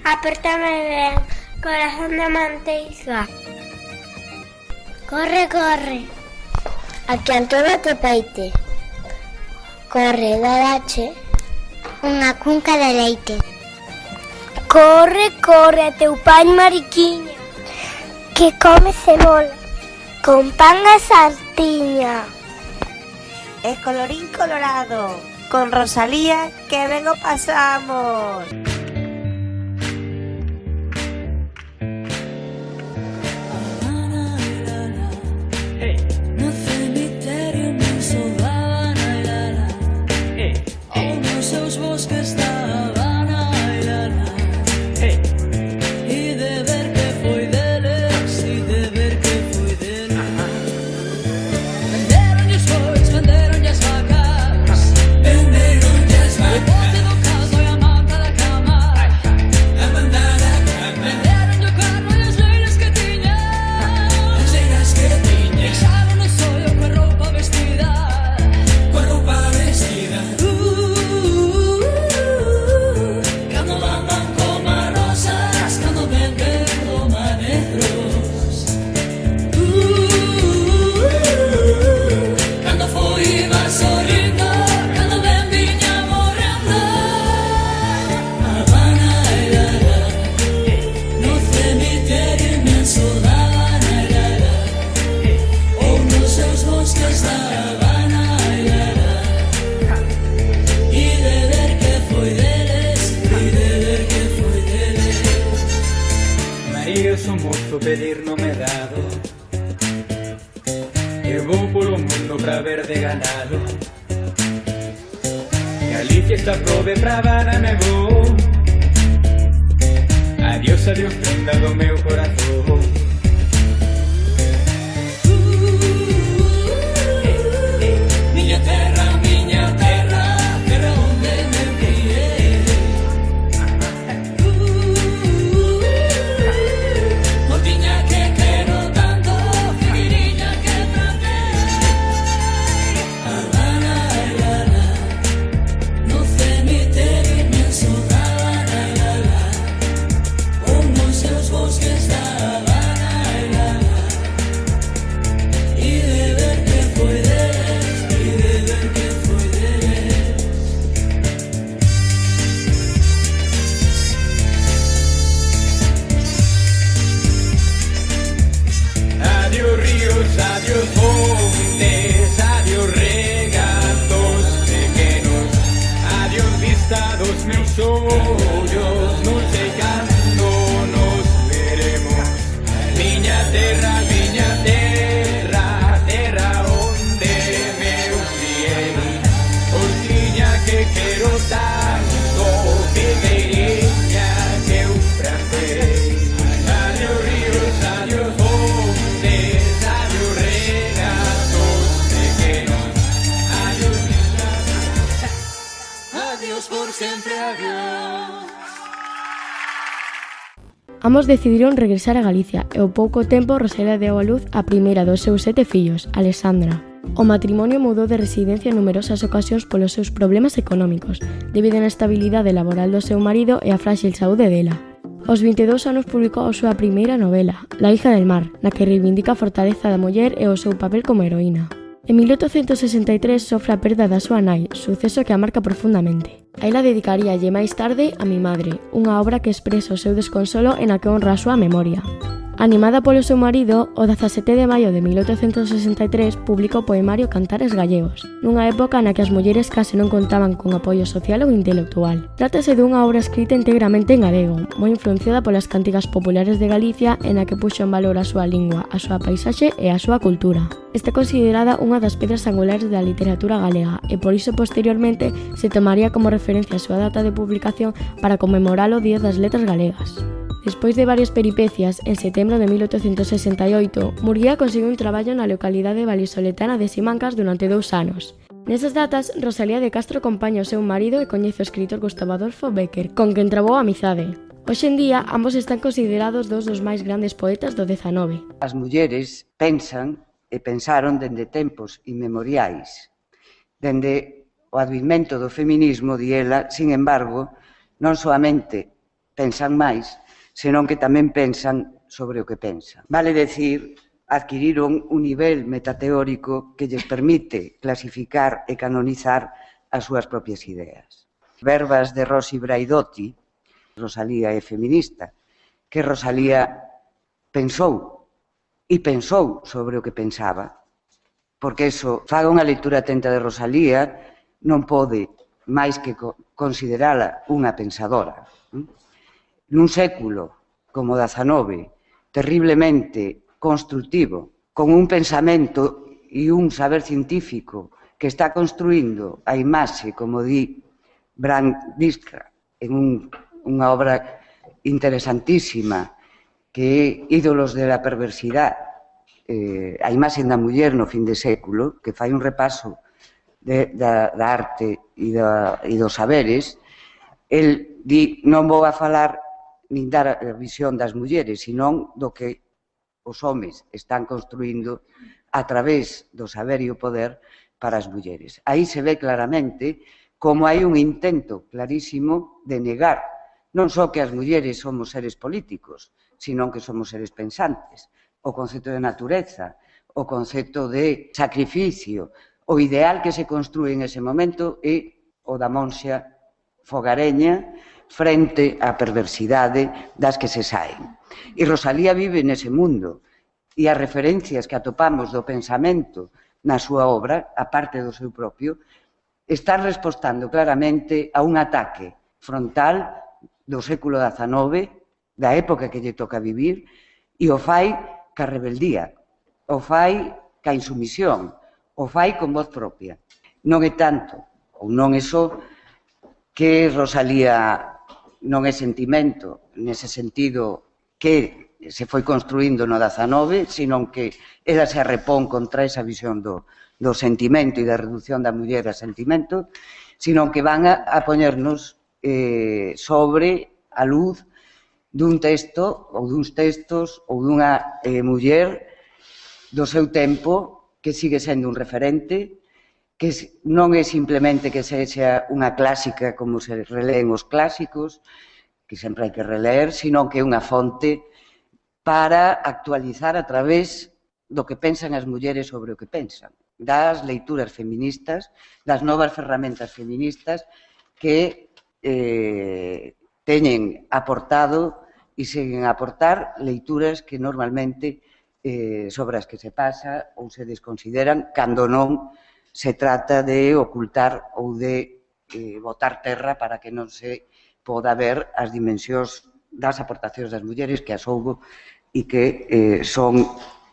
Apertame ben, corazón de manteiga. Corre, corre. A que Antonio te peite. Corre, darache. Unha cunca de leite. Corre, corre a teu pai mariquiña. Que come cebola. Con pan a sartiña. Es colorín colorado. Con Rosalía, que ben o pasamos. prove pra varar na gol Adiós, adiós, prenda do meu coração Ambos decidiron regresar a Galicia e ao pouco tempo Rosalía deu a luz a primeira dos seus sete fillos, Alexandra. O matrimonio mudou de residencia en numerosas ocasións polos seus problemas económicos, debido á inestabilidade laboral do seu marido e a frágil saúde dela. Aos 22 anos publicou a súa primeira novela, La hija del mar, na que reivindica a fortaleza da muller e o seu papel como heroína. En 1863 sofre a perda da súa nai, suceso que a marca profundamente. A ela dedicaríalle máis tarde a mi madre, unha obra que expresa o seu desconsolo en a que honra a súa memoria. Animada polo seu marido, o 17 de maio de 1863 publicou o poemario Cantares Gallegos, nunha época na que as mulleres case non contaban con apoio social ou intelectual. Trátase dunha obra escrita integramente en galego, moi influenciada polas cánticas populares de Galicia e na que puxo en valor a súa lingua, a súa paisaxe e a súa cultura está considerada unha das pedras angulares da literatura galega e por iso posteriormente se tomaría como referencia referencia a súa data de publicación para conmemorar o Día das Letras Galegas. Despois de varias peripecias, en setembro de 1868, Murguía conseguiu un traballo na localidade valisoletana de Simancas durante dous anos. Nesas datas, Rosalía de Castro acompaña o seu marido e coñece o escritor Gustavo Adolfo Becker, con quen trabou a amizade. Hoxe en día, ambos están considerados dos dos máis grandes poetas do XIX. As mulleres pensan e pensaron dende tempos inmemoriais, dende o advimento do feminismo, di ela, sin embargo, non soamente pensan máis, senón que tamén pensan sobre o que pensan. Vale decir, adquiriron un nivel metateórico que lles permite clasificar e canonizar as súas propias ideas. Verbas de Rosy Braidotti, Rosalía é feminista, que Rosalía pensou e pensou sobre o que pensaba, porque eso faga unha lectura atenta de Rosalía non pode máis que considerala unha pensadora. Nun século como o XIX, terriblemente constructivo, con un pensamento e un saber científico que está construindo a imaxe, como di Brandisca, en un, unha obra interesantísima que é Ídolos de la perversidade, eh, a imaxe da muller no fin de século, que fai un repaso de, da, da arte e, da, e dos saberes, el di, non vou a falar nin dar a visión das mulleres, senón do que os homes están construindo a través do saber e o poder para as mulleres. Aí se ve claramente como hai un intento clarísimo de negar non só que as mulleres somos seres políticos, senón que somos seres pensantes, o concepto de natureza, o concepto de sacrificio, o ideal que se construe en ese momento é o da monxa fogareña frente á perversidade das que se saen. E Rosalía vive nese mundo e as referencias que atopamos do pensamento na súa obra, a parte do seu propio, están respostando claramente a un ataque frontal do século XIX, da época que lle toca vivir, e o fai ca rebeldía, o fai ca insumisión, o fai con voz propia. Non é tanto, ou non é só, que Rosalía non é sentimento, nese sentido que se foi construindo no 19, sino que ela se repón contra esa visión do, do sentimento e da reducción da muller a sentimento, sino que van a, a poñernos eh, sobre a luz dun texto ou duns textos ou dunha eh, muller do seu tempo que sigue sendo un referente, que non é simplemente que sexa unha clásica como se releen os clásicos, que sempre hai que releer, sino que é unha fonte para actualizar a través do que pensan as mulleres sobre o que pensan, das leituras feministas, das novas ferramentas feministas que eh, teñen aportado e seguen a aportar leituras que normalmente eh, sobre as que se pasa ou se desconsideran, cando non se trata de ocultar ou de eh, botar terra para que non se poda ver as dimensións das aportacións das mulleres que as houbo e que eh, son,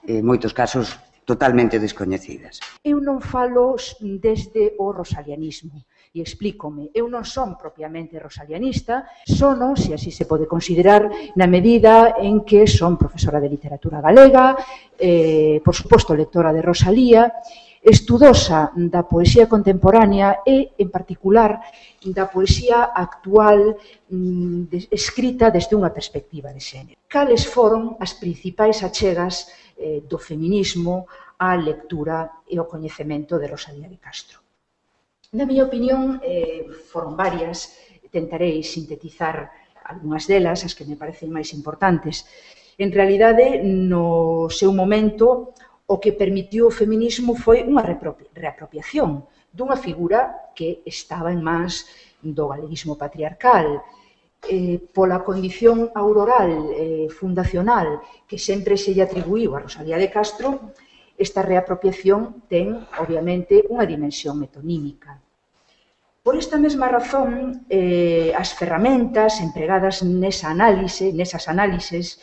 en moitos casos, totalmente descoñecidas. Eu non falo desde o rosalianismo, E explícome, eu non son propiamente rosalianista, sono, se así se pode considerar, na medida en que son profesora de literatura galega, eh, por suposto lectora de Rosalía, estudosa da poesía contemporánea e, en particular, da poesía actual mm, escrita desde unha perspectiva de xénero. Cales foron as principais achegas eh, do feminismo á lectura e ao coñecemento de Rosalía de Castro? Na miña opinión, eh, foron varias, tentarei sintetizar algunhas delas, as que me parecen máis importantes. En realidade, no seu momento, o que permitiu o feminismo foi unha reapropiación dunha figura que estaba en mans do galeguismo patriarcal, eh, pola condición auroral eh, fundacional que sempre se lle atribuiu a Rosalía de Castro, esta reapropiación ten, obviamente, unha dimensión metonímica. Por esta mesma razón, eh, as ferramentas empregadas nesa análise, nesas análises,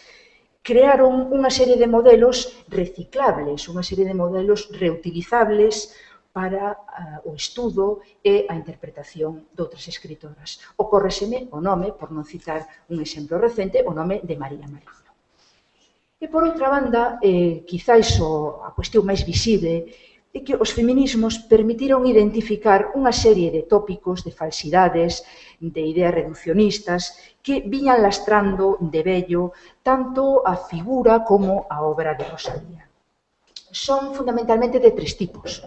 crearon unha serie de modelos reciclables, unha serie de modelos reutilizables para uh, o estudo e a interpretación de outras escritoras. Ocorreseme o nome, por non citar un exemplo recente, o nome de María Marino. E por outra banda, eh, quizáis o, a cuestión máis visible é que os feminismos permitiron identificar unha serie de tópicos, de falsidades, de ideas reduccionistas que viñan lastrando de vello tanto a figura como a obra de Rosalía. Son fundamentalmente de tres tipos.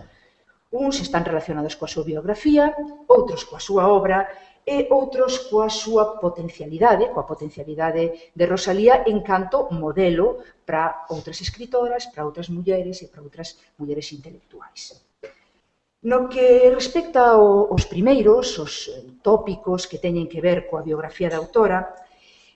Uns están relacionados coa súa biografía, outros coa súa obra e outros coa súa potencialidade, coa potencialidade de Rosalía en canto modelo para outras escritoras, para outras mulleres e para outras mulleres intelectuais. No que respecta aos primeiros, os eh, tópicos que teñen que ver coa biografía da autora,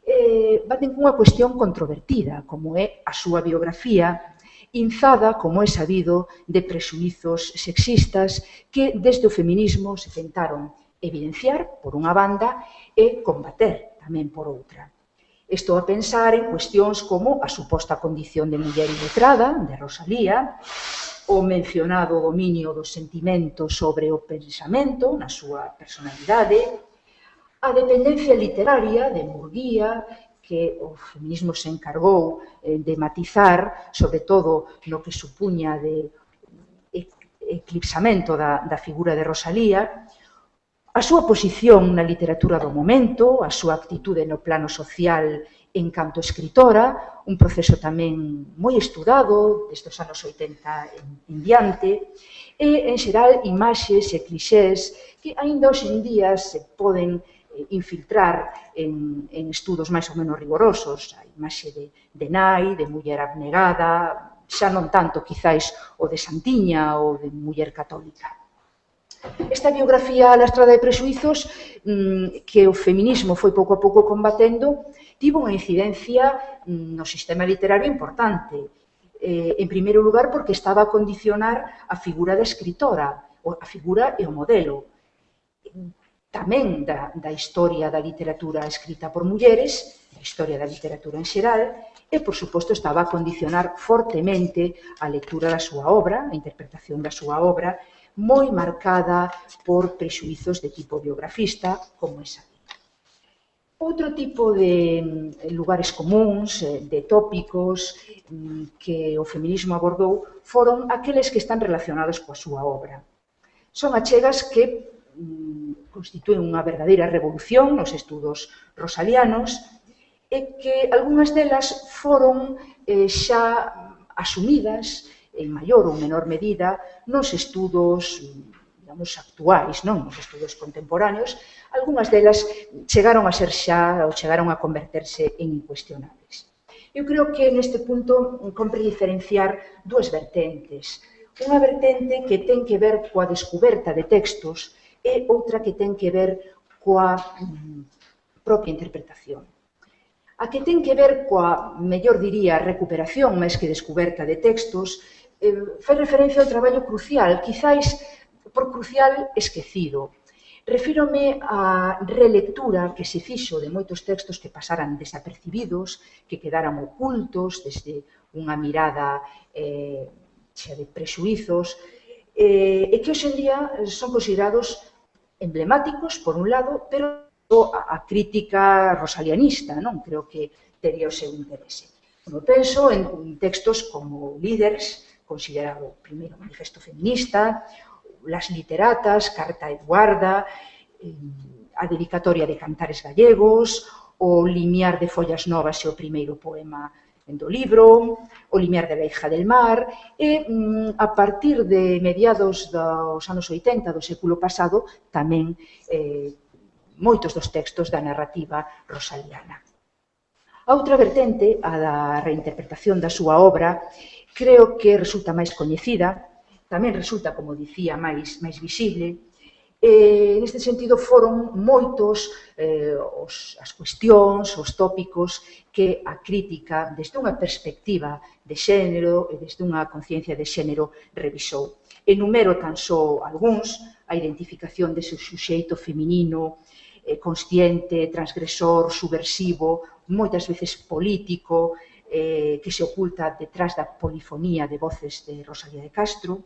eh, baten cunha cuestión controvertida, como é a súa biografía, inzada, como é sabido, de presuizos sexistas que desde o feminismo se tentaron evidenciar por unha banda e combater tamén por outra. Estou a pensar en cuestións como a suposta condición de muller iletrada, de Rosalía, o mencionado dominio dos sentimentos sobre o pensamento na súa personalidade, a dependencia literaria de Murguía, que o feminismo se encargou eh, de matizar, sobre todo no que supuña de eclipsamento da, da figura de Rosalía, A súa posición na literatura do momento, a súa actitude no plano social en canto escritora, un proceso tamén moi estudado desde os anos 80 en, en diante, e, en xeral, imaxes e clixés que aínda hoxe en día se poden eh, infiltrar en, en estudos máis ou menos rigorosos, a imaxe de, de nai, de muller abnegada, xa non tanto quizáis o de santiña ou de muller católica. Esta biografía lastrada de prexuizos mm, que o feminismo foi pouco a pouco combatendo tivo unha incidencia mm, no sistema literario importante. Eh, En primeiro lugar, porque estaba a condicionar a figura da escritora, a figura e o modelo. Tamén da, da historia da literatura escrita por mulleres, da historia da literatura en xeral, e, por suposto, estaba a condicionar fortemente a lectura da súa obra, a interpretación da súa obra, moi marcada por prexuizos de tipo biografista, como esa Outro tipo de mm, lugares comuns, eh, de tópicos mm, que o feminismo abordou foron aqueles que están relacionados coa súa obra. Son achegas que mm, constituen unha verdadeira revolución nos estudos rosalianos e que algunhas delas foron eh, xa asumidas en maior ou menor medida nos estudos digamos, actuais, non nos estudos contemporáneos, algunhas delas chegaron a ser xa ou chegaron a converterse en incuestionables. Eu creo que neste punto compre diferenciar dúas vertentes. Unha vertente que ten que ver coa descoberta de textos e outra que ten que ver coa mm, propia interpretación. A que ten que ver coa, mellor diría, recuperación máis que descoberta de textos, eh, fai referencia ao traballo crucial, quizáis por crucial esquecido. Refírome á relectura que se fixo de moitos textos que pasaran desapercibidos, que quedaran ocultos desde unha mirada eh, xa de presuizos, eh, e que hoxendía son considerados emblemáticos, por un lado, pero a, a crítica rosalianista, non creo que tería o seu interese. Bueno, penso en textos como Líderes, considerado primeiro manifesto feminista, Las literatas, Carta Eduarda, eh, a dedicatoria de Cantares Gallegos, o Limiar de Follas Novas e o primeiro poema do libro, o Limiar de Leija del Mar, e mm, a partir de mediados dos anos 80 do século pasado tamén eh, moitos dos textos da narrativa rosaliana. A outra vertente, a da reinterpretación da súa obra, creo que resulta máis coñecida, tamén resulta, como dicía, máis, máis visible, Eh, neste sentido foron moitos eh, os, as cuestións, os tópicos que a crítica desde unha perspectiva de xénero e desde unha conciencia de xénero revisou. Enumero tan só algúns, a identificación dese suxeito feminino, eh, consciente, transgresor, subversivo, moitas veces político, eh, que se oculta detrás da polifonía de voces de Rosalía de Castro,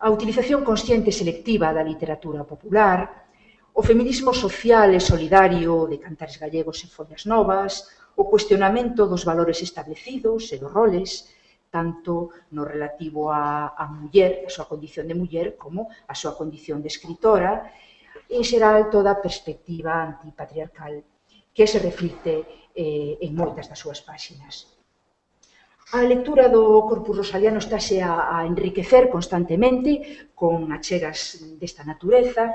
a utilización consciente e selectiva da literatura popular, o feminismo social e solidario de Cantares Gallegos e Follas Novas, o cuestionamento dos valores establecidos e dos roles, tanto no relativo a, a muller, a súa condición de muller, como a súa condición de escritora, en xeral toda a perspectiva antipatriarcal que se reflicte eh, en moitas das súas páxinas. A lectura do Corpus Rosaliano estáse a, a enriquecer constantemente con achegas desta natureza,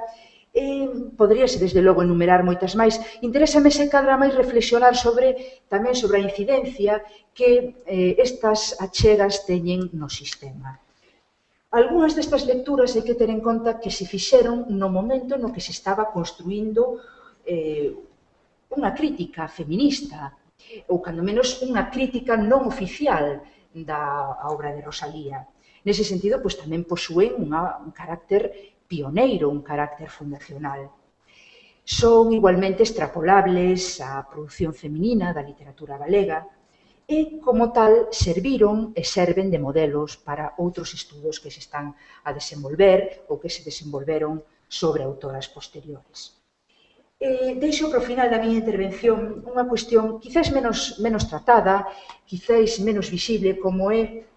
e poderíase desde logo enumerar moitas máis. Interésame se cadra máis reflexionar sobre tamén sobre a incidencia que eh, estas achegas teñen no sistema. Algúnas destas lecturas hai que ter en conta que se fixeron no momento no que se estaba construindo eh, unha crítica feminista, ou cando menos unha crítica non oficial da obra de Rosalía. Nese sentido, pois tamén posúen unha, un carácter pioneiro, un carácter fundacional. Son igualmente extrapolables á produción feminina da literatura galega e, como tal, serviron e serven de modelos para outros estudos que se están a desenvolver ou que se desenvolveron sobre autoras posteriores. Eh, deixo para o final da miña intervención unha cuestión quizás menos, menos tratada, quizás menos visible, como é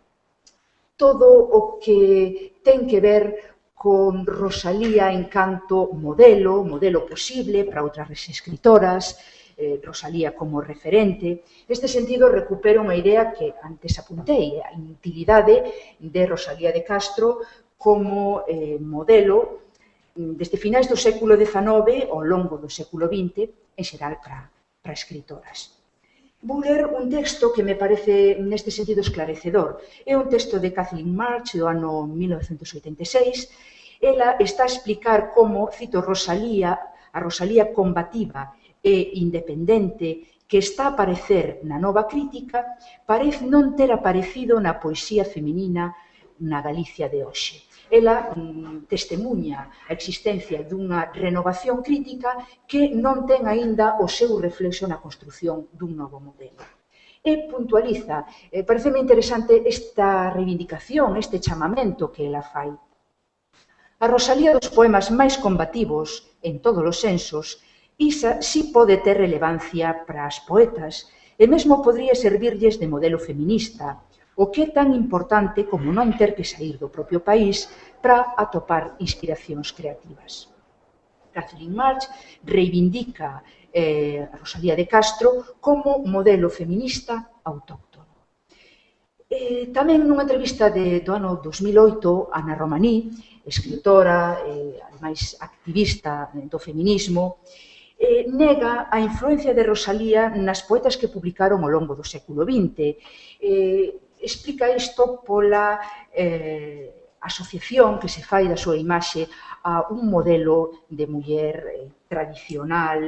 todo o que ten que ver con Rosalía en canto modelo, modelo posible para outras escritoras, eh, Rosalía como referente. Neste sentido, recupero unha idea que antes apuntei, a inutilidade de Rosalía de Castro como eh, modelo desde finais do século XIX ao longo do século XX, en xeral para, para escritoras. Vou ler un texto que me parece neste sentido esclarecedor. É un texto de Kathleen March do ano 1986. Ela está a explicar como, cito Rosalía, a Rosalía combativa e independente que está a aparecer na nova crítica parece non ter aparecido na poesía feminina na Galicia de hoxe ela mm, testemunha a existencia dunha renovación crítica que non ten aínda o seu reflexo na construción dun novo modelo e puntualiza. Eh, pareceme interesante esta reivindicación, este chamamento que ela fai. A Rosalía dos poemas máis combativos, en todos os sensos, Isa si pode ter relevancia para as poetas e mesmo podría servirlles de modelo feminista, o que é tan importante como non ter que sair do propio país para atopar inspiracións creativas. Kathleen March reivindica eh, a Rosalía de Castro como modelo feminista autóctono. Eh, tamén nunha entrevista de, do ano 2008, Ana Romaní, escritora, eh, ademais activista eh, do feminismo, eh, nega a influencia de Rosalía nas poetas que publicaron ao longo do século XX. Eh, explica isto pola eh, asociación que se fai da súa imaxe a un modelo de muller eh, tradicional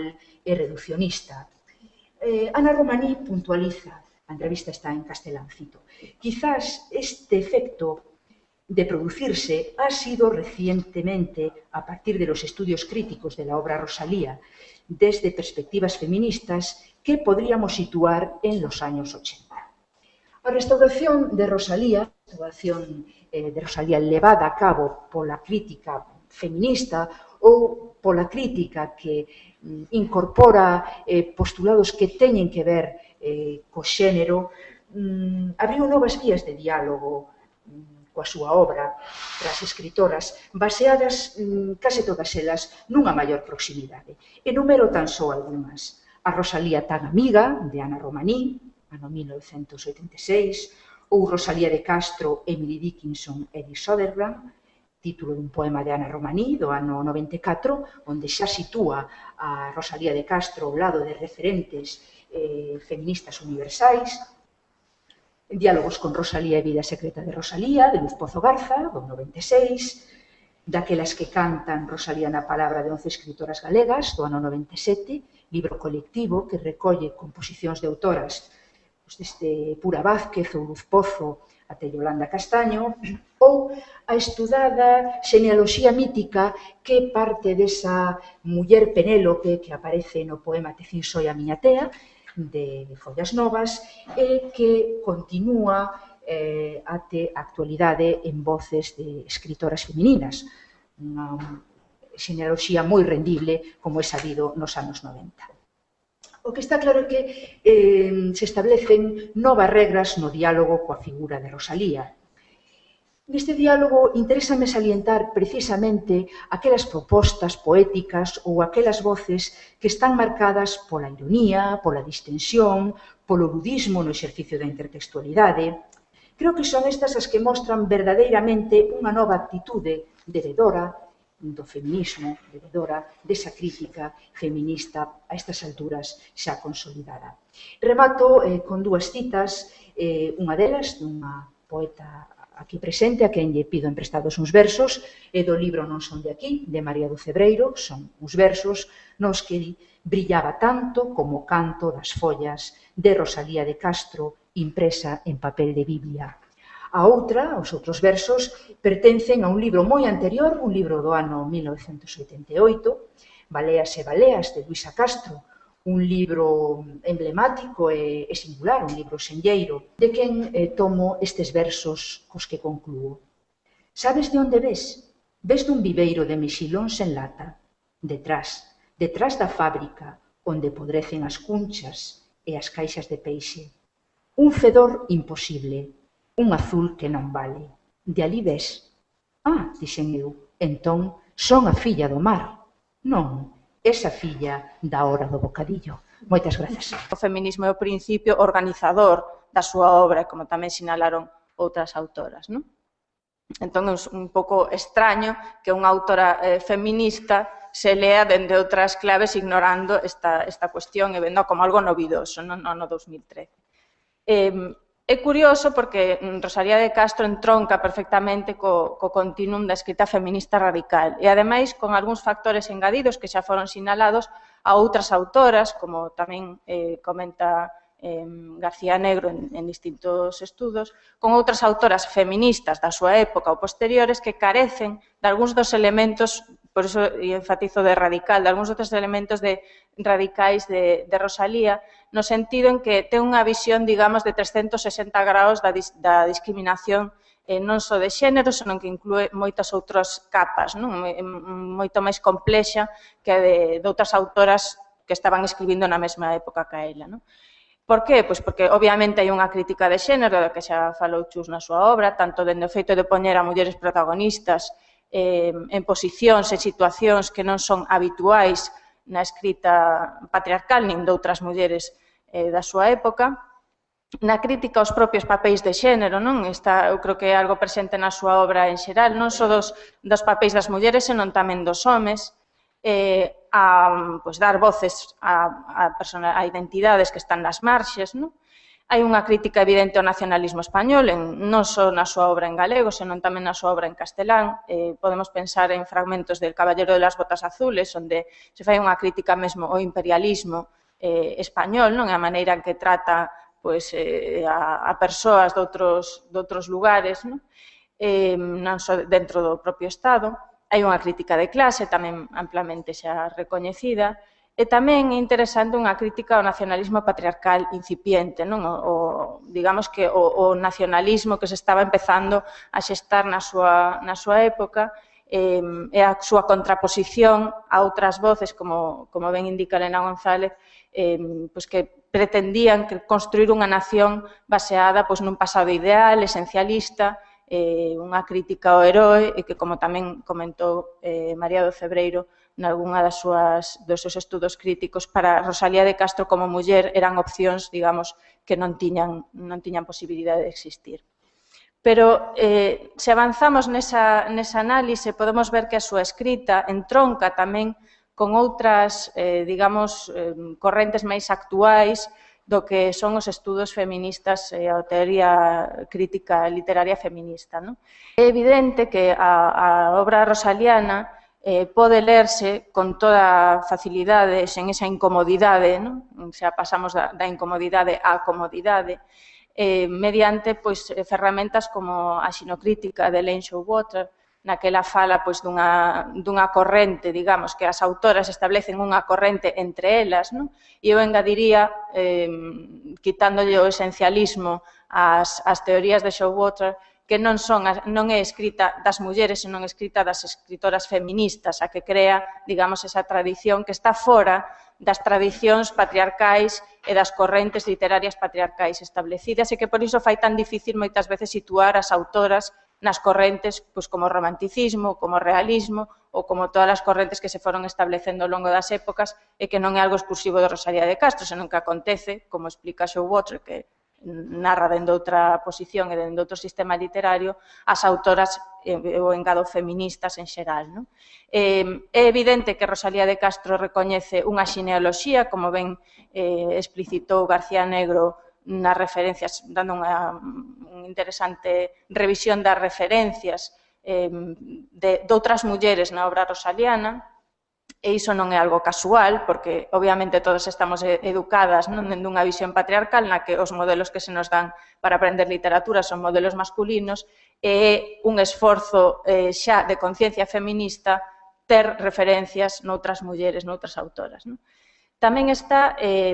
e reduccionista. Eh, Ana Romaní puntualiza, a entrevista está en Castelancito, quizás este efecto de producirse ha sido recientemente, a partir de los estudios críticos de la obra Rosalía, desde perspectivas feministas que podríamos situar en los años 80. A restauración de Rosalía, a restauración eh, de Rosalía levada a cabo pola crítica feminista ou pola crítica que mm, incorpora eh, postulados que teñen que ver eh, co xénero, mm, abriu novas vías de diálogo mm, coa súa obra tras escritoras, baseadas mm, case todas elas nunha maior proximidade. E número tan só algunhas. A Rosalía tan amiga, de Ana Romaní, ano 1986, ou Rosalía de Castro, Emily Dickinson e Eddie Soderbrand, título dun poema de Ana Romaní do ano 94, onde xa sitúa a Rosalía de Castro ao lado de referentes eh, feministas universais, Diálogos con Rosalía e Vida Secreta de Rosalía, de Luz Pozo Garza, do 96, daquelas que cantan Rosalía na palabra de 11 escritoras galegas, do ano 97, libro colectivo que recolle composicións de autoras pues, desde Pura Vázquez ou Luz Pozo até Yolanda Castaño, ou a estudada xenealoxía mítica que parte desa muller Penélope que aparece no poema Tecín soy a miña tea, de Follas Novas, e que continúa eh, até a actualidade en voces de escritoras femininas. Unha xenealoxía moi rendible, como é sabido nos anos 90. O que está claro é que eh, se establecen novas regras no diálogo coa figura de Rosalía. Neste diálogo interésame salientar precisamente aquelas propostas poéticas ou aquelas voces que están marcadas pola ironía, pola distensión, polo budismo no exercicio da intertextualidade. Creo que son estas as que mostran verdadeiramente unha nova actitude devedora do feminismo, devedora desa crítica feminista a estas alturas xa consolidada. Remato eh, con dúas citas, eh, unha delas dunha poeta aquí presente, a quen lle pido emprestados uns versos, e do libro Non son de aquí, de María do Cebreiro, son uns versos nos que brillaba tanto como o canto das follas de Rosalía de Castro impresa en papel de Biblia. A outra, os outros versos, pertencen a un libro moi anterior, un libro do ano 1988, Baleas e Baleas, de Luisa Castro, un libro emblemático e, e singular, un libro senlleiro, de quen eh, tomo estes versos cos que concluo. Sabes de onde ves? Ves dun viveiro de mexilóns en lata, detrás, detrás da fábrica, onde podrecen as cunchas e as caixas de peixe. Un fedor imposible, un azul que non vale. De ali ves. Ah, dixen eu, entón son a filla do mar. Non, esa filla da hora do bocadillo. Moitas grazas. O feminismo é o principio organizador da súa obra, como tamén sinalaron outras autoras. Non? Entón é un pouco extraño que unha autora eh, feminista se lea dende outras claves ignorando esta, esta cuestión e vendo como algo novidoso no, no, no 2013. Eh, É curioso porque mm, Rosalía de Castro entronca perfectamente co, co continuum da escrita feminista radical e ademais con algúns factores engadidos que xa foron sinalados a outras autoras, como tamén eh, comenta eh, García Negro en, en distintos estudos, con outras autoras feministas da súa época ou posteriores que carecen de algúns dos elementos por iso enfatizo de radical, de algúns outros elementos de radicais de, de Rosalía, no sentido en que ten unha visión, digamos, de 360 graus da, da discriminación eh, non só de xénero, senón que inclúe moitas outras capas, non? moito máis complexa que de, de outras autoras que estaban escribindo na mesma época que a ela. Non? Por que? Pois porque obviamente hai unha crítica de xénero da que xa falou Chus na súa obra, tanto dende o feito de poñer a mulleres protagonistas eh, en posicións e situacións que non son habituais na escrita patriarcal nin doutras mulleres eh, da súa época. Na crítica aos propios papéis de xénero, non? Está, eu creo que é algo presente na súa obra en xeral, non só dos, dos papéis das mulleres, senón tamén dos homes, eh, a pues, dar voces a, a, persona, a identidades que están nas marxes, non? hai unha crítica evidente ao nacionalismo español, en, non só na súa obra en galego, senón tamén na súa obra en castelán. Eh, podemos pensar en fragmentos del Caballero de las Botas Azules, onde se fai unha crítica mesmo ao imperialismo eh, español, non a maneira en que trata pois, eh, a, a persoas de outros, de outros lugares, non? Eh, non só dentro do propio Estado. Hai unha crítica de clase tamén amplamente xa recoñecida, E tamén é interesante unha crítica ao nacionalismo patriarcal incipiente, non? O, o digamos que o, o nacionalismo que se estaba empezando a xestar na súa, na súa época eh, e a súa contraposición a outras voces, como, como ben indica Elena González, eh, pois que pretendían construir unha nación baseada pois, nun pasado ideal, esencialista, eh, unha crítica ao heroe e que, como tamén comentou eh, María do Cebreiro, nalgúna das súas, dos seus estudos críticos para Rosalía de Castro como muller eran opcións, digamos, que non tiñan, non tiñan posibilidade de existir. Pero eh, se avanzamos nesa, nesa análise podemos ver que a súa escrita entronca tamén con outras, eh, digamos, eh, correntes máis actuais do que son os estudos feministas e a teoría crítica literaria feminista. Non? É evidente que a, a obra rosaliana eh, pode lerse con toda facilidade, sen esa incomodidade, non? xa pasamos da, da incomodidade á comodidade, eh, mediante pois, ferramentas como a xinocrítica de Lane Showalter, naquela fala pois dunha dunha corrente, digamos, que as autoras establecen unha corrente entre elas, non? E eu engadiría eh quitándolle o esencialismo ás ás teorías de Showalter que non son non é escrita das mulleres, senón escrita das escritoras feministas, a que crea, digamos, esa tradición que está fora das tradicións patriarcais e das correntes literarias patriarcais establecidas e que por iso fai tan difícil moitas veces situar as autoras nas correntes pois, como o romanticismo, como o realismo ou como todas as correntes que se foron establecendo ao longo das épocas e que non é algo exclusivo de Rosalía de Castro, senón que acontece, como explica Showwater, que narra dende outra posición e dende outro sistema literario as autoras eh, ou engado feministas en xeral. Non? Eh, É evidente que Rosalía de Castro recoñece unha xineoloxía, como ben eh, explicitou García Negro nas referencias, dando unha interesante revisión das referencias eh, de, de outras mulleres na obra rosaliana, e iso non é algo casual, porque obviamente todos estamos educadas non dende unha visión patriarcal na que os modelos que se nos dan para aprender literatura son modelos masculinos, e é un esforzo eh, xa de conciencia feminista ter referencias noutras mulleres, noutras autoras. Non? Tamén está eh,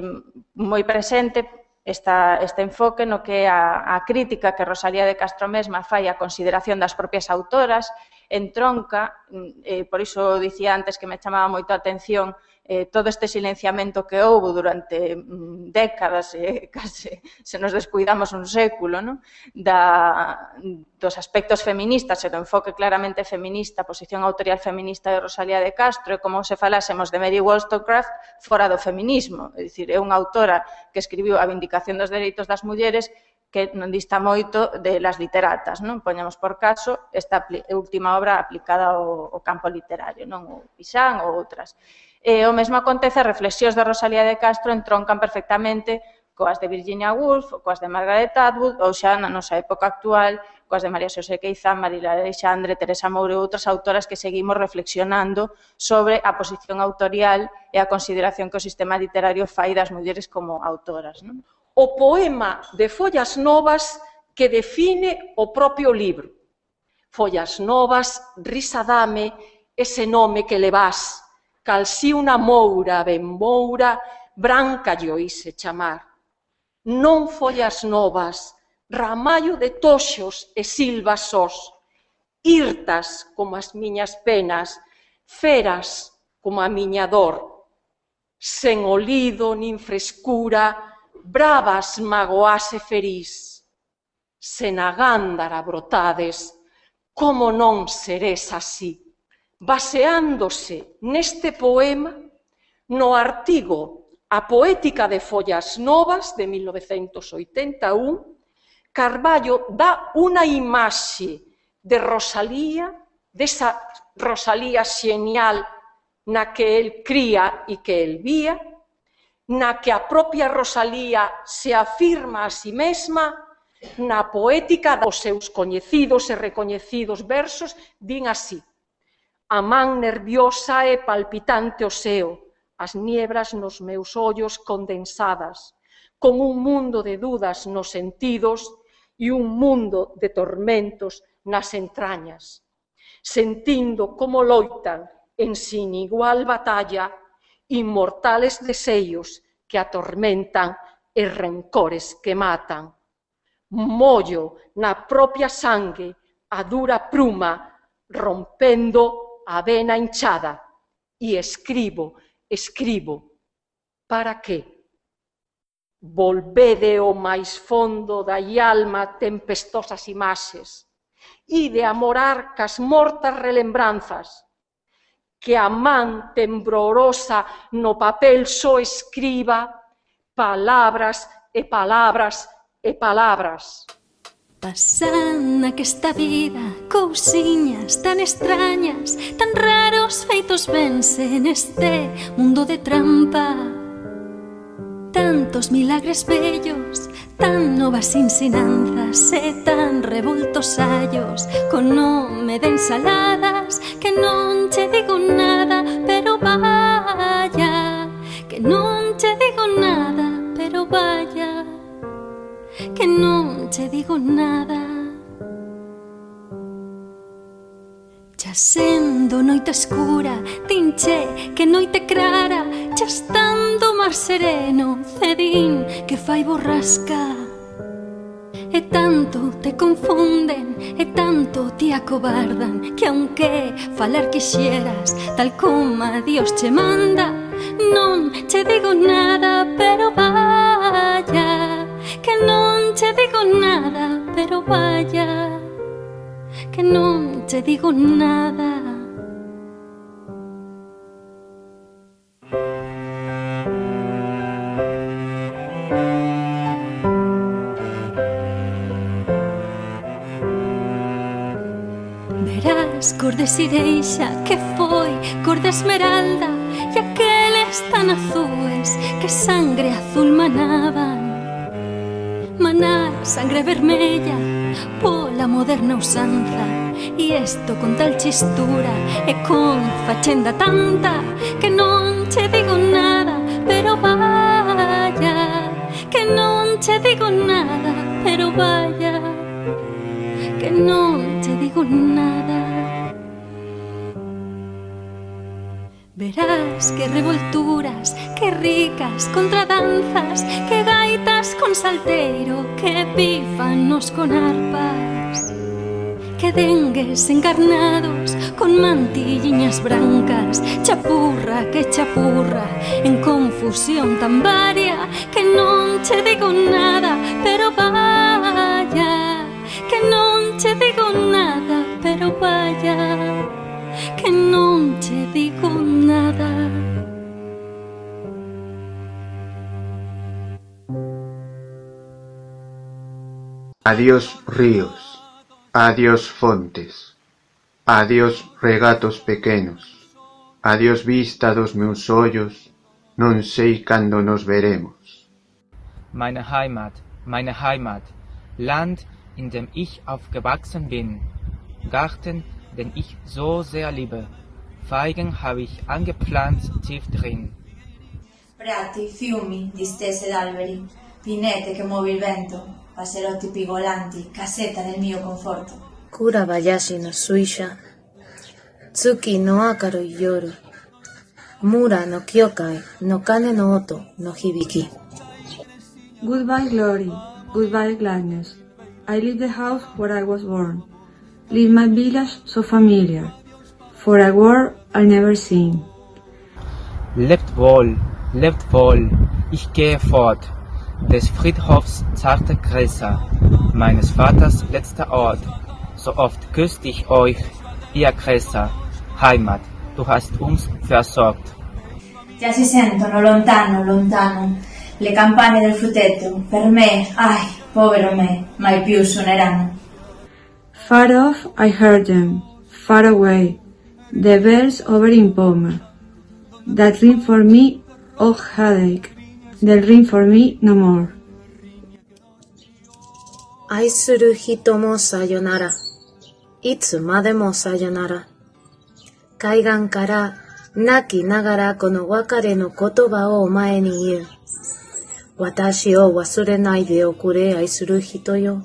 moi presente esta, este enfoque no que a, a crítica que Rosalía de Castro mesma fai a consideración das propias autoras entronca, mm, eh, por iso dicía antes que me chamaba moito a atención eh, todo este silenciamento que houve durante mm, décadas, eh, case se nos descuidamos un século, no? da, dos aspectos feministas e do enfoque claramente feminista, posición autorial feminista de Rosalía de Castro, e como se falásemos de Mary Wollstonecraft fora do feminismo. É dicir, é unha autora que escribiu a Vindicación dos Dereitos das Mulleres que non dista moito de las literatas, non? Poñamos por caso esta última obra aplicada ao, ao campo literario, non? O Pixán ou outras. E o mesmo acontece, as reflexións da Rosalía de Castro entroncan perfectamente coas de Virginia Woolf, coas de Margaret Atwood, ou xa na nosa época actual, coas de María Xosé Queizán, Marila Alexandre, Teresa Moure e outras autoras que seguimos reflexionando sobre a posición autorial e a consideración que o sistema literario fai das mulleres como autoras. Non? O poema de Follas Novas que define o propio libro. Follas Novas, Risa Dame, ese nome que levas cal si unha moura, ben moura, branca lloise chamar. Non follas novas, ramallo de toxos e silvas sós, irtas como as miñas penas, feras como a miña dor, sen olido nin frescura, bravas magoase ferís. Se na gándara brotades, como non seres así? baseándose neste poema no artigo A poética de follas novas de 1981, Carballo dá unha imaxe de Rosalía, desa Rosalía xenial na que el cría e que el vía, na que a propia Rosalía se afirma a si mesma na poética dos seus coñecidos e recoñecidos versos, din así, a man nerviosa e palpitante o seo, as niebras nos meus ollos condensadas, con un mundo de dudas nos sentidos e un mundo de tormentos nas entrañas, sentindo como loitan en sin igual batalla inmortales deseos que atormentan e rencores que matan. Mollo na propia sangue a dura pruma rompendo a vena hinchada e escribo, escribo. Para que? Volvede o máis fondo da alma tempestosas imaxes, e de amorar cas mortas relembranzas, que a man temblorosa no papel só escriba palabras e palabras e palabras. Pasan aquesta esta vida Cousiñas tan extrañas Tan raros feitos vense Neste mundo de trampa. Tantos milagres bellos Tan novas insinanzas e tan revoltos hallos, Con nome de ensaladas Que non che digo nada Pero vaya Que non che digo nada Pero vaya que non che digo nada. Xa sendo noite escura, tinche que noite clara Xa estando mar sereno, cedín que fai borrasca. E tanto te confunden, e tanto te acobardan Que aunque falar quixeras, tal como a Dios che manda Non che digo nada, pero vaya que non che digo nada, pero vaya que non che digo nada. Verás cor de sireixa que foi cor de esmeralda e aqueles tan azules que sangre azul manaban manar sangre vermella pola moderna usanza. E isto con tal chistura e con fachenda tanta que non che digo nada pero vaya que non che digo nada pero vaya que non che digo nada Verás que revolturas, que ricas contradanzas, que gaitas con salteiro, que pífanos con arpas, que dengues encarnados con mantilliñas brancas, chapurra que chapurra, en confusión tan varia que non che digo nada, pero vaya, que non che digo nada, pero vaya que non che digo nada. Adiós ríos, adiós fontes, adiós regatos pequenos, adiós vista dos meus ollos, non sei cando nos veremos. Meine Heimat, meine Heimat, Land, in dem ich aufgewachsen bin, Garten, den ich so sehr liebe. Feigen habe ich angepflanzt tief drin. Prati, fiumi, distese d'alberi, pinete che muove il vento, passerotti pigolanti, caseta del mio conforto. Cura Bayashi no Suisha, Tsuki no Akaro Yoru, Mura no Kyokai, no Kane no Oto, no Hibiki. Goodbye glory, goodbye gladness. I leave the house where I was born. Leave my village so familiar, for a world I never seen. Left wall, left wall, ich gehe fort. Des Friedhofs zarte Gräser, meines Vaters letzter Ort. So oft küsst ich euch, ihr Gräser, Heimat, du hast uns versorgt. Già si sentono lontano, lontano, le campane del frutteto. Per me, ai, povero me, mai più suoneranno. Far off I heard them, far away, the bells over in Poma. That ring for me, oh headache, The ring for me no more. 愛する人もさよなら。いつまでもさよなら。海岸から泣きながらこの別れの言葉をお前に言う。私を忘れないでおくれ愛する人よ。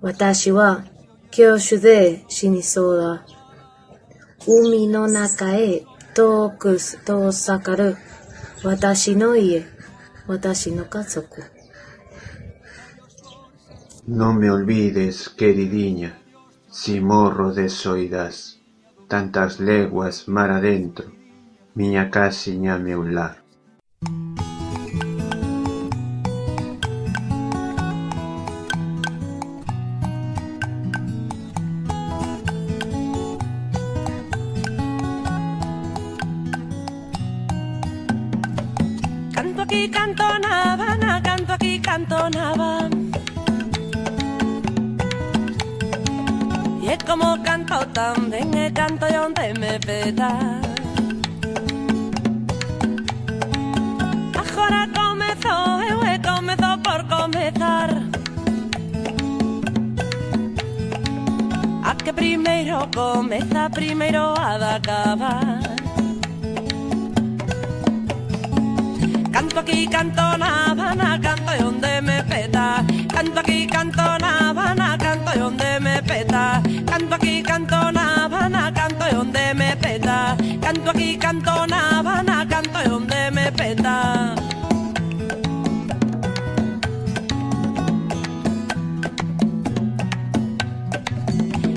私は教師で死にそうだ。海の中へ遠く遠ざかる私の家、私の家族。 Non me olvides, queridiña, si morro de soidás, tantas leguas mar adentro, miña casiña meu lar. canto na Habana, canto aquí cantonaban. Y es como canto también, e canto yo donde me peta. Ahora comenzó, eh, comenzó por comenzar. A que primero comeza, primero ha de acabar. Canto aquí, canto La Habana, canto y donde me peta. Canto aquí, canto La Habana, canto y donde me peta. Canto aquí, canto La Habana, canto y donde me peta. Canto aquí, canto La Habana, canto y donde me peta.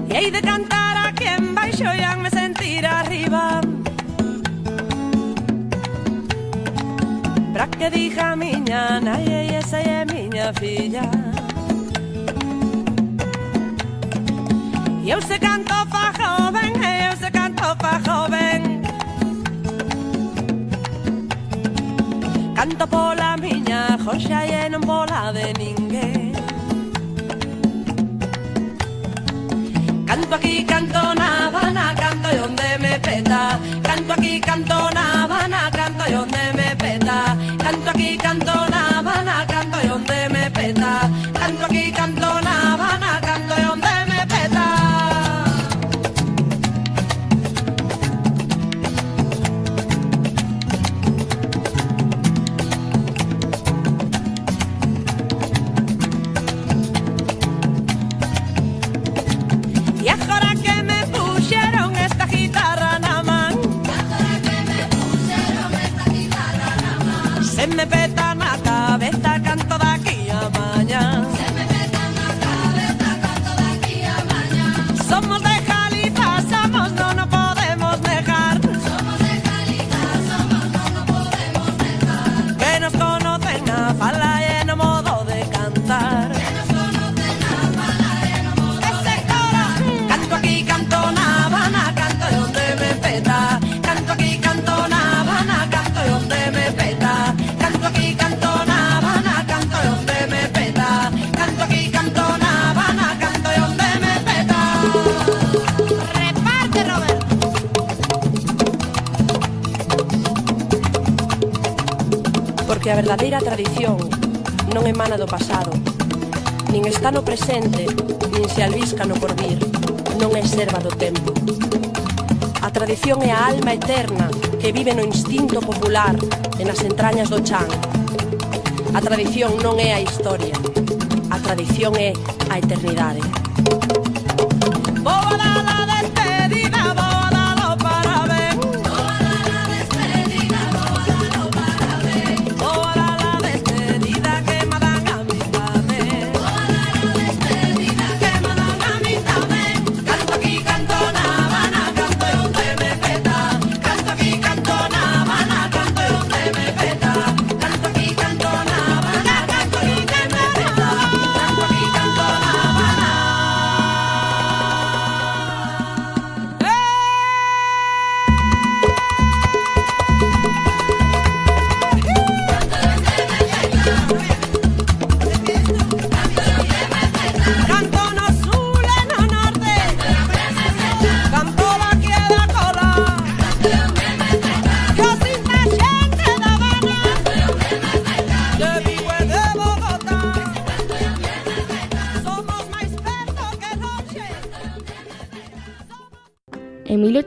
Y ahí de canto que diga a miña nai e esa é miña filla. E eu se canto pa joven, e eu se canto pa joven. Canto pola miña joxa e non pola de ninguén Canto aquí, canto na Habana, canto e onde me peta. Canto aquí, canto na aquí, canto a tradición, non emana do pasado. Nin está no presente, nin se albisca no porvir, non é serva do tempo. A tradición é a alma eterna que vive no instinto popular e nas entrañas do chan. A tradición non é a historia, a tradición é a eternidade.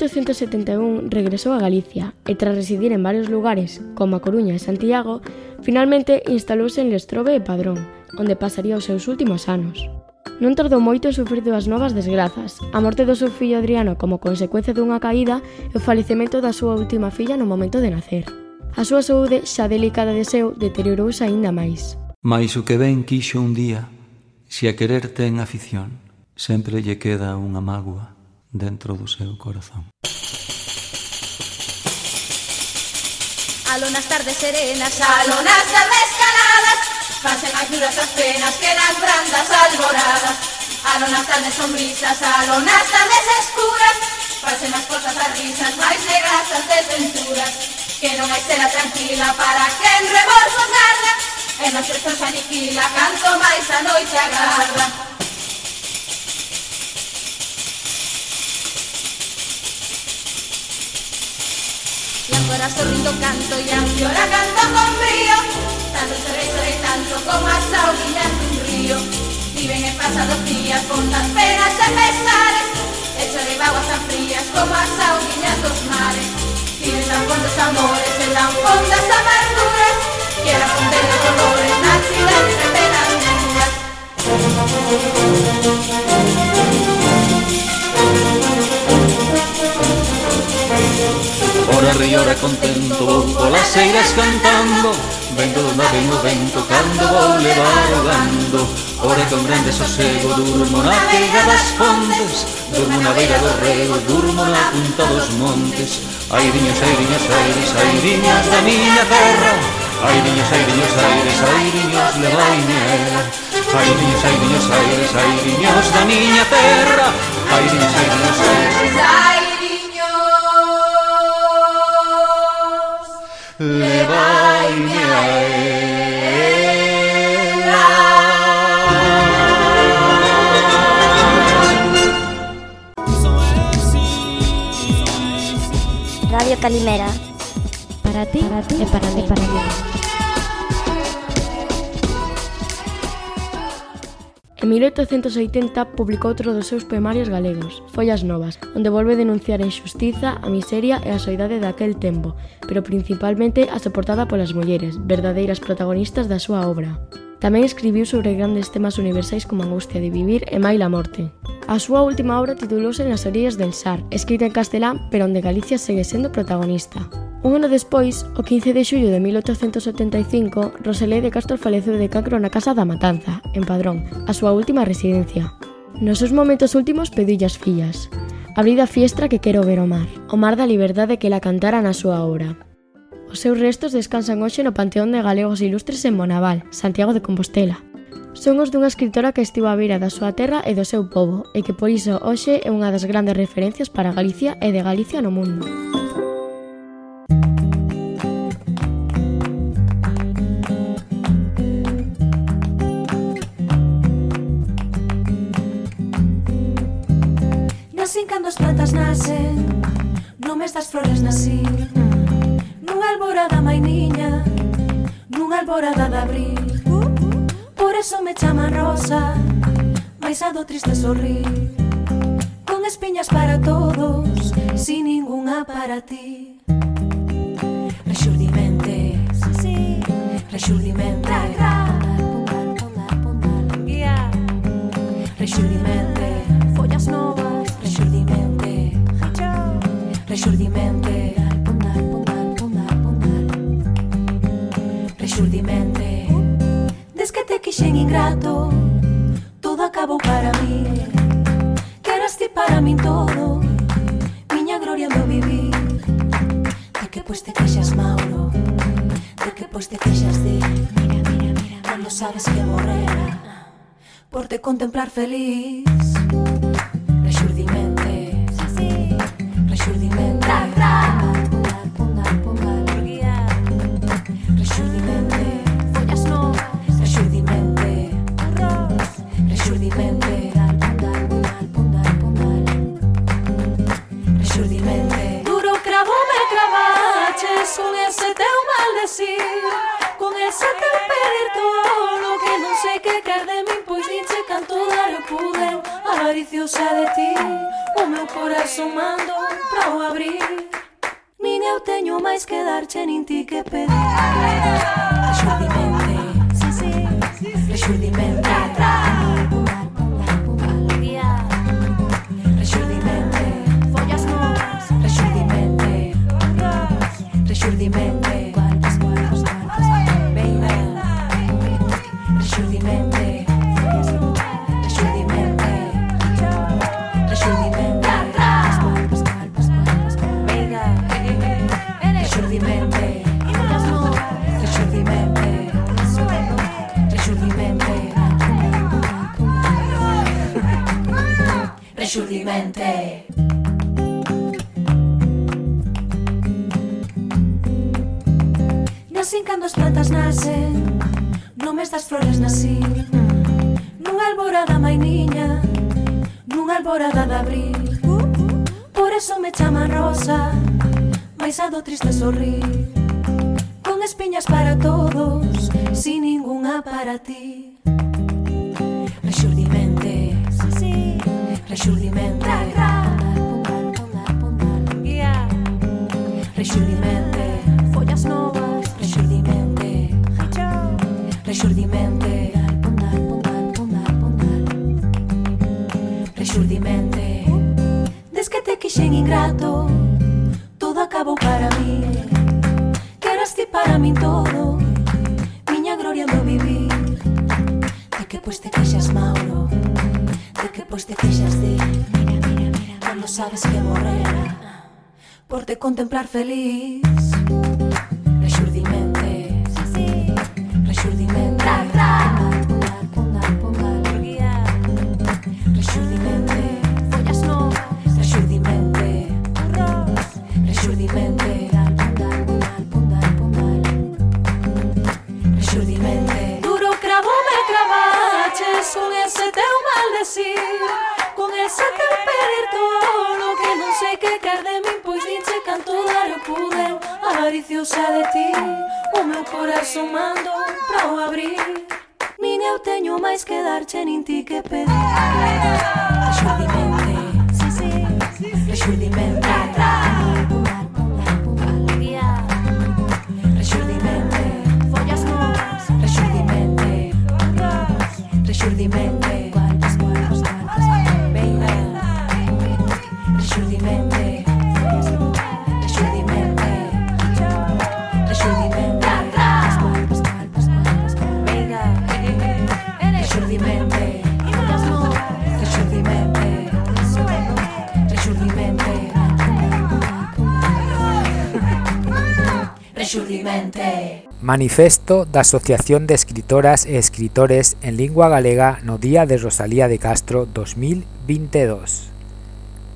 1871 regresou a Galicia e tras residir en varios lugares, como a Coruña e Santiago, finalmente instalouse en Lestrobe e Padrón, onde pasaría os seus últimos anos. Non tardou moito en sufrir dúas novas desgrazas, a morte do seu fillo Adriano como consecuencia dunha caída e o falecemento da súa última filla no momento de nacer. A súa saúde, xa delicada de seu, deteriorouse aínda máis. Mais o que ben quixo un día, se a querer ten afición, sempre lle queda unha mágoa dentro do seu corazón. Alonas tardes serenas, alonas tardes caladas, pasen máis duras as penas que nas brandas alboradas. Alonas tardes sombrisas, alonas tardes escuras, pasen as cosas as risas máis negras as desventuras. Que non hai cena tranquila para que en revolvos garda, e nos xestos aniquila, canto máis a noite agarda. llora sonriendo canto ya. Llora canto con brío, tanto lloré, lloré, tanto como hasta mirando un río. Viven el pasado días con las penas de pesares, echaré aguas tan frías como hasta los mares. Tienen tan fondos amores, en tan fondas amarguras, que la de dolores, la ciudad de penas ora riora contento Vou polas eiras cantando Vento donde mar ven o vento Cando vou levar o gando Ora con grande sosego Durmo na beira das fontes Durmo na beira do rego, Durmo na punta dos montes Airiños, airiños, aires Airiños da miña terra Airiños, airiños, aires Airiños levai nela Airiños, airiños, aires Airiños da miña terra Airiños, airiños, aires Levaime a Radio Calimera. Para ti, para ti para mí. Para mí. En 1880 publicou outro dos seus poemarios galegos, Follas Novas, onde volve denunciar a injustiza, a miseria e a soidade daquel tempo, pero principalmente a soportada polas mulleres, verdadeiras protagonistas da súa obra. Tamén escribiu sobre grandes temas universais como a angustia de vivir e maila morte. A súa última obra titulouse Nas orillas del Sar, escrita en castelán, pero onde Galicia segue sendo protagonista. Un ano despois, o 15 de xullo de 1875, Roselé de Castro faleceu de cancro na casa da Matanza, en Padrón, a súa última residencia. Nos seus momentos últimos pediulle as fillas. Abrida fiestra que quero ver o mar, o mar da liberdade que la cantara na súa obra. Os seus restos descansan hoxe no Panteón de Galegos Ilustres en Monaval, Santiago de Compostela. Son os dunha escritora que estivo a beira da súa terra e do seu povo, e que por iso hoxe é unha das grandes referencias para Galicia e de Galicia no mundo. Nacen cando as plantas nacen, no mes das flores nacir. Nunha alborada mainiña Nunha alborada de abril. Por eso me chaman rosa Mais a do triste sorrir. Con espiñas para todos Sin ningunha para ti. Rexurdimentes Rexurdimentes Rexurdimente Follas novas. Rexurdimente Rexurdimente Rexurdimente Des que te quixen ingrato Todo acabou para mí. Queras ti para min todo Miña gloria do vivir De que pois te queixas Mauro De que pois te queixas de Mira, mira, mira Cando sabes que morrera Por te contemplar feliz. Música con ese teu maldecir, con ese teu pedir todo que non sei que quer de min, pois diche canto dar eu pude avariciosa de ti, o meu corazón mando pra o abrir, nin eu teño máis que darche nin ti que pedir. Rexurdimente cuantos muertos, cuantos Venga, Rexurdimente Rexurdimente Rexurdimente Cuantos muertos, cuantos Venga, Así cando as plantas nacen Nomes das flores nasí Nunha alborada mai niña Nunha alborada de abril Por eso me chaman rosa Mais a do triste sorrir Con espiñas para todos Sin ninguna para ti Rexurdimentes sí. Rexurdimentes Rexurdimentes sabes que morrera Por te contemplar feliz Manifesto da Asociación de Escritoras e Escritores en Lingua Galega no Día de Rosalía de Castro 2022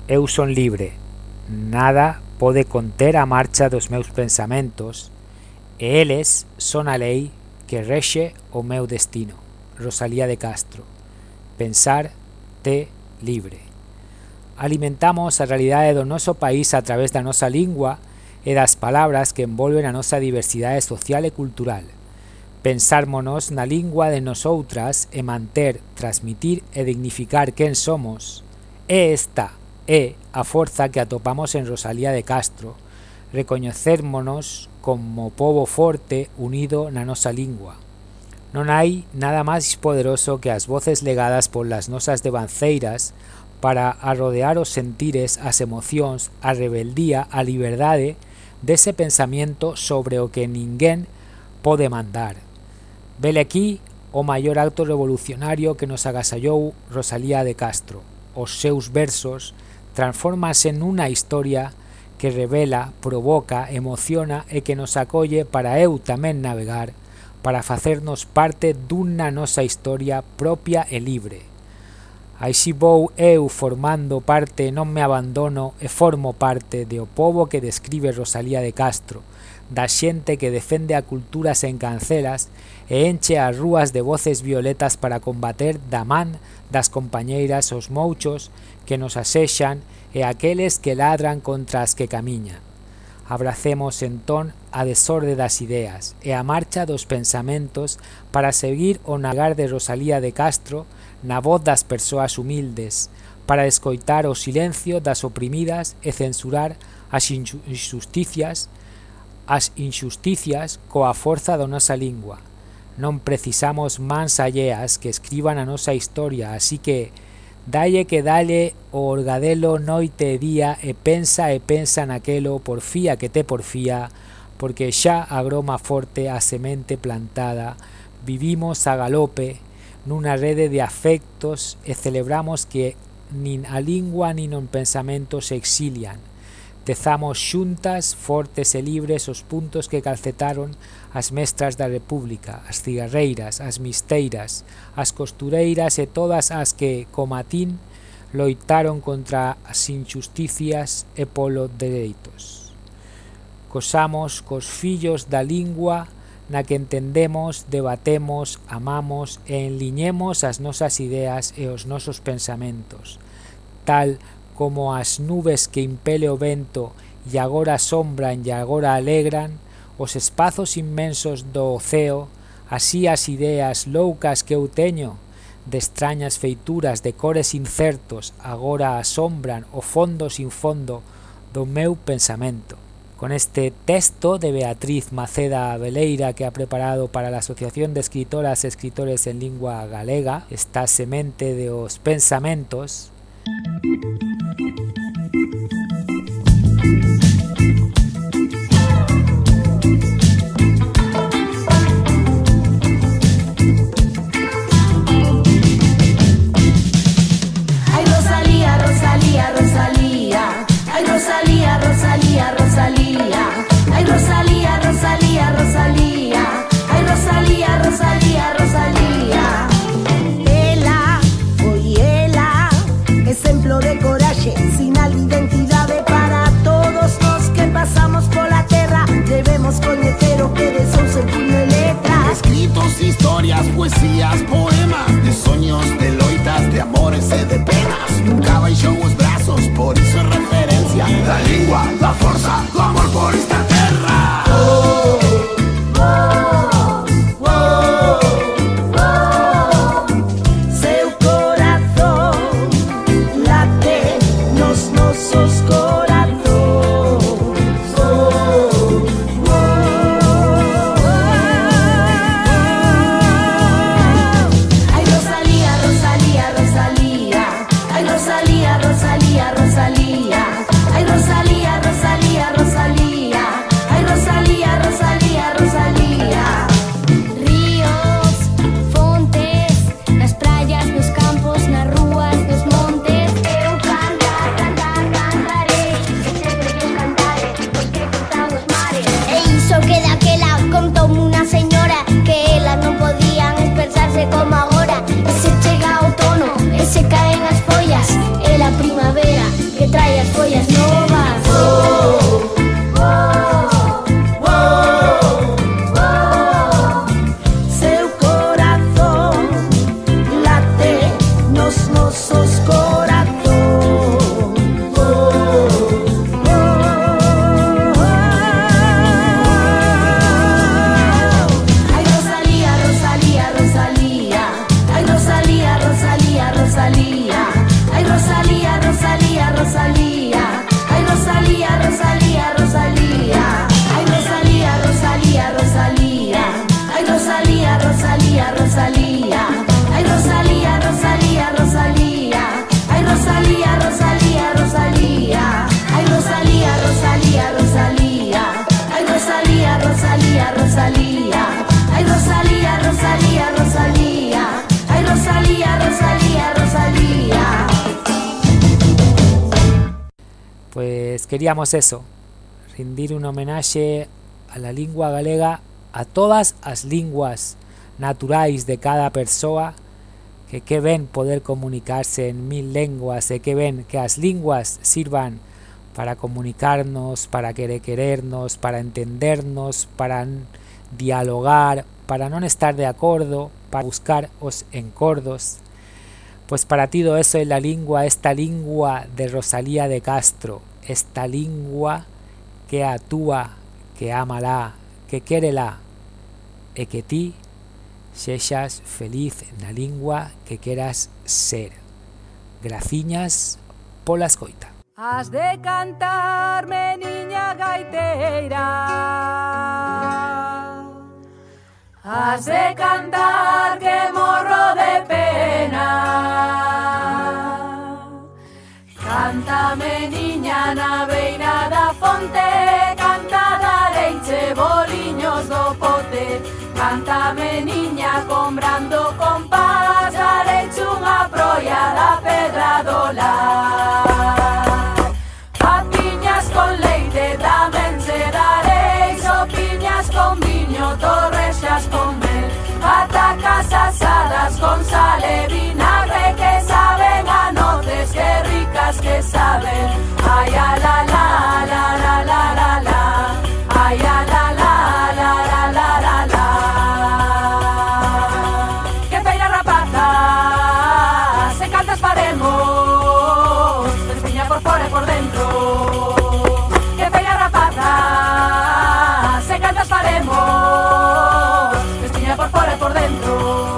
Eu son libre, nada pode conter a marcha dos meus pensamentos e eles son a lei que rexe o meu destino. Rosalía de Castro. Pensar te libre. Alimentamos a realidade do noso país a través da nosa lingua e das palabras que envolven a nosa diversidade social e cultural. Pensármonos na lingua de nosoutras e manter, transmitir e dignificar quen somos. E esta é a forza que atopamos en Rosalía de Castro, recoñecérmonos como povo forte unido na nosa lingua. Non hai nada máis poderoso que as voces legadas polas nosas devanceiras para arrodear os sentires, as emocións, a rebeldía, a liberdade dese pensamento sobre o que ninguén pode mandar. Vele aquí o maior acto revolucionario que nos agasallou Rosalía de Castro. Os seus versos transformanse nunha historia que revela, provoca, emociona e que nos acolle para eu tamén navegar, para facernos parte dunha nosa historia propia e libre. Así vou eu formando parte, non me abandono e formo parte de o povo que describe Rosalía de Castro, da xente que defende a cultura sen cancelas e enche as rúas de voces violetas para combater da man das compañeiras os mouchos que nos asexan e aqueles que ladran contra as que camiñan. Abracemos entón a desorde das ideas e a marcha dos pensamentos para seguir o nagar de Rosalía de Castro na voz das persoas humildes, para escoitar o silencio das oprimidas e censurar as injusticias as injusticias coa forza da nosa lingua. Non precisamos mans alleas que escriban a nosa historia, así que dalle que dalle o orgadelo noite e día e pensa e pensa naquelo, porfía que te porfía, porque xa agroma forte a semente plantada, vivimos a galope, nunha rede de afectos e celebramos que nin a lingua nin o pensamento se exilian. Tezamos xuntas, fortes e libres os puntos que calcetaron as mestras da República, as cigarreiras, as misteiras, as costureiras e todas as que, como a tin, loitaron contra as injusticias e polo dereitos. Cosamos cos fillos da lingua na que entendemos, debatemos, amamos e enliñemos as nosas ideas e os nosos pensamentos, tal como as nubes que impele o vento e agora sombran e agora alegran, os espazos inmensos do oceo, así as ideas loucas que eu teño, de extrañas feituras de cores incertos, agora asombran o fondo sin fondo do meu pensamento. Con este texto de Beatriz Maceda Veleira que ha preparado para la Asociación de Escritoras e Escritores en Lingua Galega, esta semente de os pensamentos, Rosalía, Rosalía. Ay Rosalía, Rosalía, Rosalía. Ay Rosalía, Rosalía, Rosalía. Ela, foi ela Exemplo de coraxe, sinal de identidade para todos nós que pasamos pola terra Debemos coñecer o que de son seu puño letra Escritos, historias, poesías, poemas De soños, de loitas, de amores e de penas Nunca baixou os brazos, por iso la lingua, la forza, l'amor por esta terra. Oh. Queríamos eso, rendir un homenaxe a la lingua galega a todas as linguas naturais de cada persoa que que ben poder comunicarse en mil lenguas e que ben que as linguas sirvan para comunicarnos, para querer querernos, para entendernos, para dialogar, para non estar de acordo, para buscar os encordos. Pues para ti todo eso es la lingua, esta lingua de Rosalía de Castro, esta lingua que atúa, que amala, que quérela, e que ti sexas feliz na lingua que queras ser. Graciñas pola escoita. Has de cantarme, niña gaiteira. Has de cantar que morro de pena. Cántame niña na beira da fonte. Canta dareiche boliños do pote Cántame niña comprando compás Dareiche unha proia da pedra do lar Papiñas con leite tamén se dareis O con viño, torrexas con mel. Patacas asadas con salevi cosas que saben. Ay, a la la la la la la la. Ay, a la la la la la la la. Que feira rapaza, se cantas faremos, espiña por fora e por dentro. Que feira rapaza, se cantas faremos, espiña por fora e por dentro.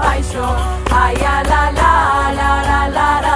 fai show, ay la la la la la la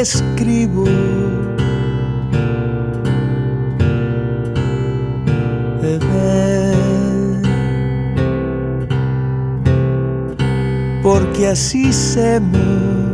escribo. Porque así se me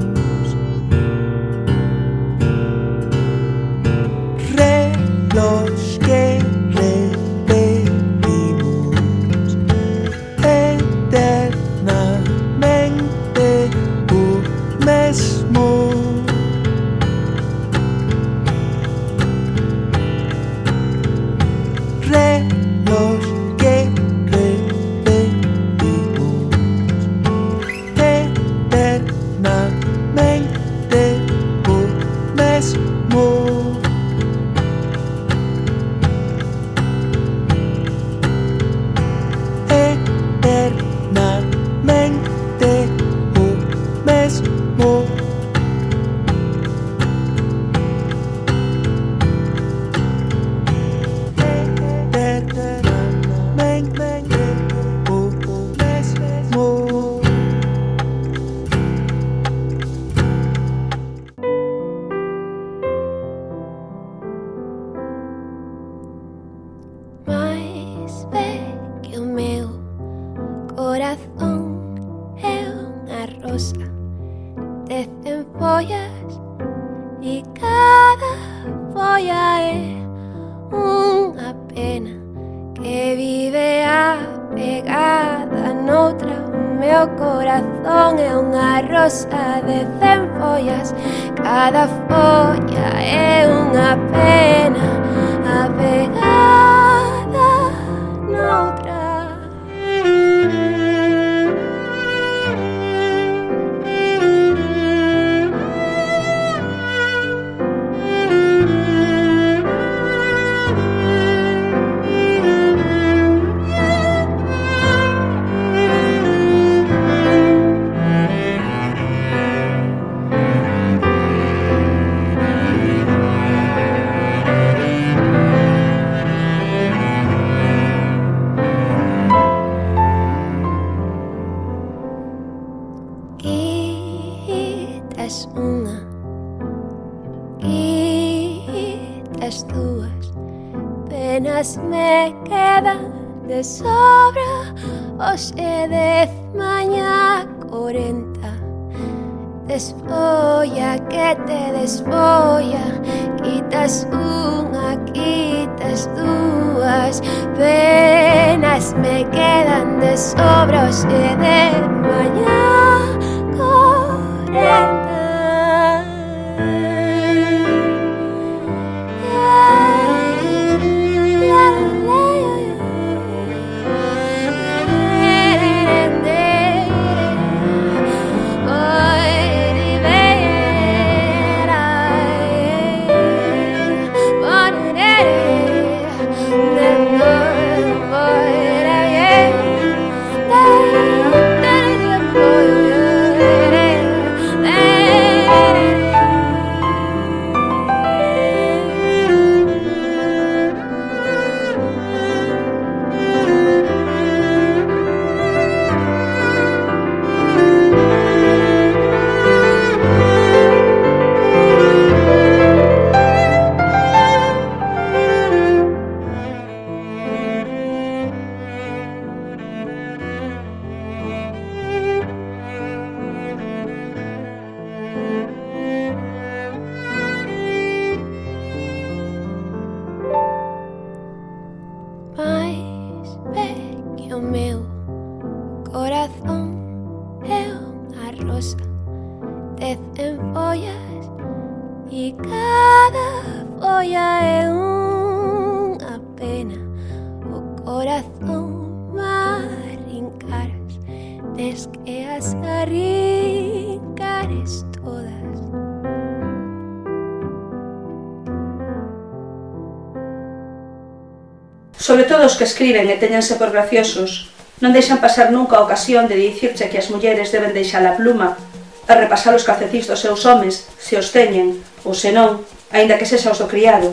escriben e teñense por graciosos, non deixan pasar nunca a ocasión de dicirche que as mulleres deben deixar a pluma a repasar os calcetís dos seus homes, se os teñen, ou se non, aínda que sexa os do criado.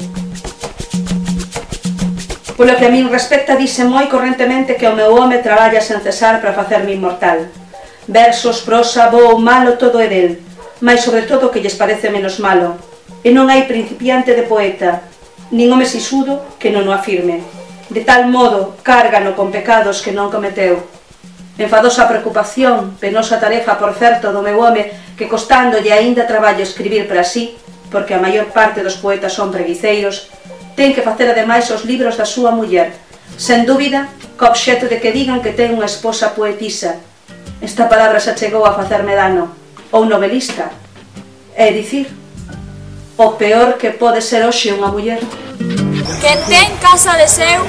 Polo que a min respecta, dice moi correntemente que o meu home traballa sen cesar para facerme inmortal. Versos, prosa, bo ou malo, todo é del, mas sobre todo o que lles parece menos malo. E non hai principiante de poeta, nin home sisudo que non o afirme. De tal modo, cárgano con pecados que non cometeu. Enfadosa preocupación, penosa tarefa, por certo, do meu home, que costándolle aínda traballo escribir para sí, porque a maior parte dos poetas son preguiceiros, ten que facer ademais os libros da súa muller, sen dúbida, co obxeto de que digan que ten unha esposa poetisa. Esta palabra xa chegou a facerme dano, ou novelista, é dicir, o peor que pode ser hoxe unha muller. Música Quen ten casa de seu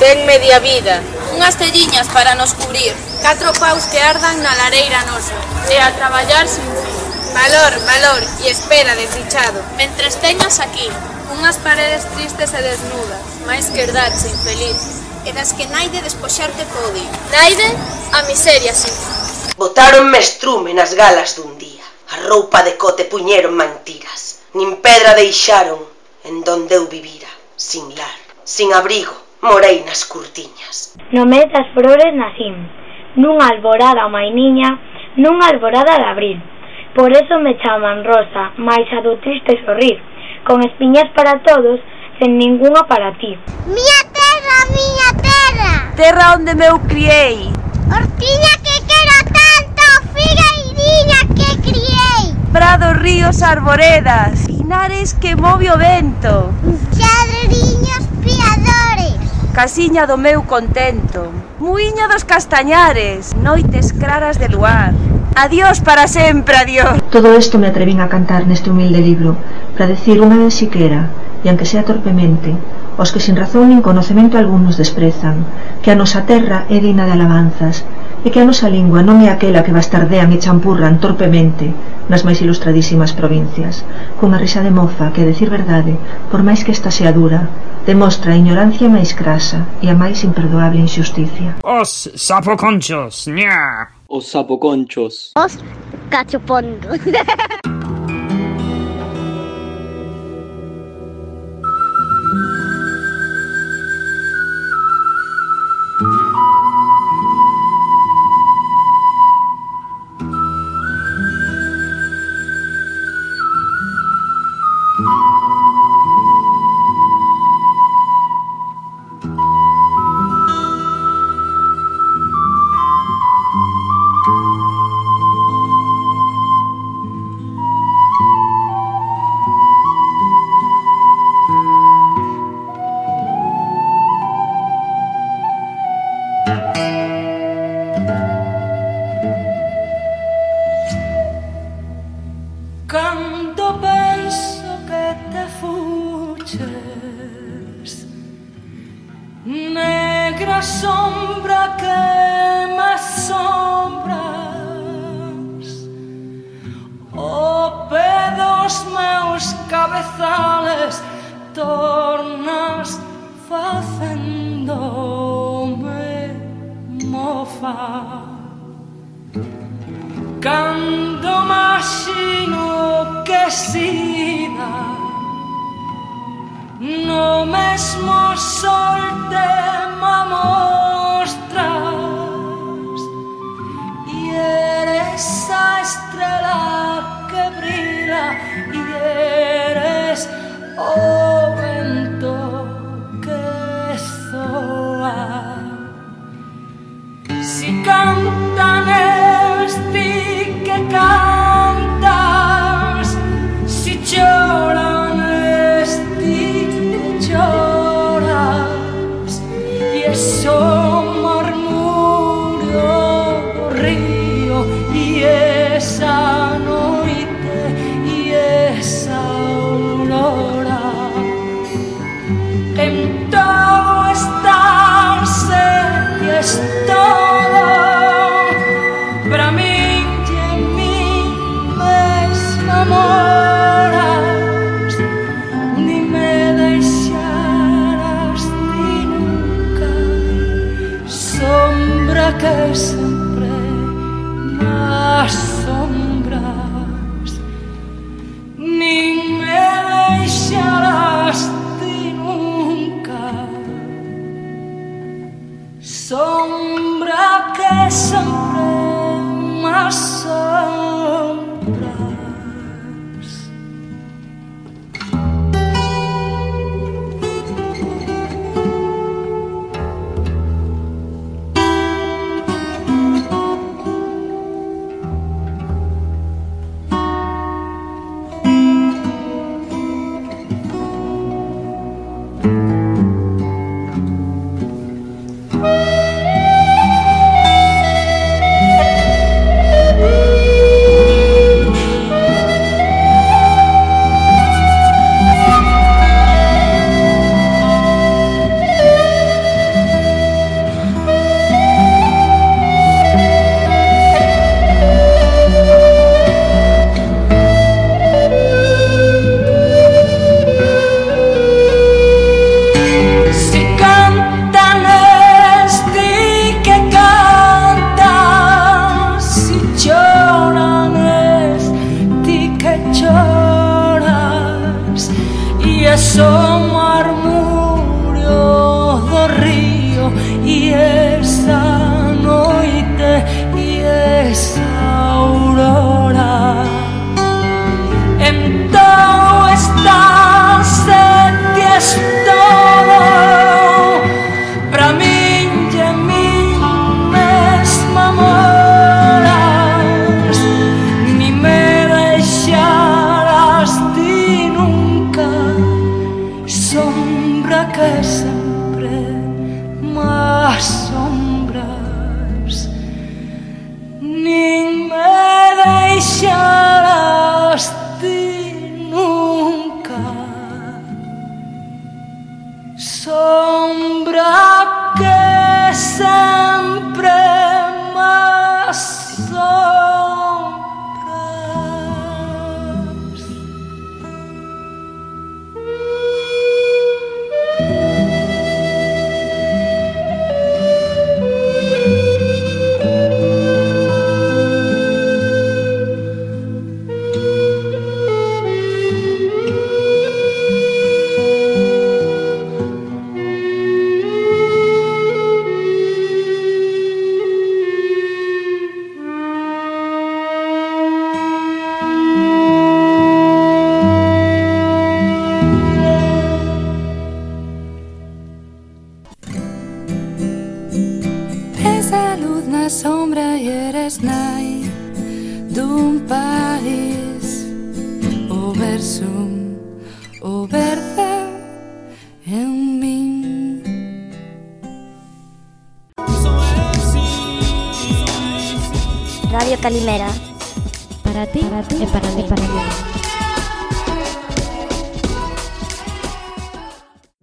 ten media vida. Unhas telliñas para nos cubrir. Catro paus que ardan na lareira nosa. E a traballar sin fin. Valor, valor e espera desdichado. Mentres teñas aquí unhas paredes tristes e desnudas, máis que herdache infeliz, e das que naide despoxarte pode. Naide a miseria sin fin. Botaron mestrume nas galas dun día. A roupa de cote puñeron mentiras. Nin pedra deixaron en donde eu vivira sin lar, sin abrigo, morei nas curtiñas. No mes das flores nacín, nunha alborada mainiña, nunha alborada de abril. Por eso me chaman rosa, máis a do triste sorrir, con espiñas para todos, sen ningunha para ti. Miña terra, miña terra! Terra onde meu criei. Hortiña que quero tanto, figa e diña que Prado, ríos, arboredas, pinares que move o vento. Xadriños piadores. Casiña do meu contento. Muiño dos castañares, noites claras de luar. Adiós para sempre, adiós. Todo isto me atrevín a cantar neste humilde libro, para decir unha vez siquera, e aunque sea torpemente, os que sin razón nin conocemento algún nos desprezan, que a nosa terra é digna de alabanzas, e que a nosa lingua non é aquela que bastardean e champurran torpemente nas máis ilustradísimas provincias, cunha risa de mofa que, a decir verdade, por máis que esta sea dura, demostra a ignorancia máis crasa e a máis imperdoable injusticia. Os sapoconchos, ña! Os sapoconchos. Os cachopondos.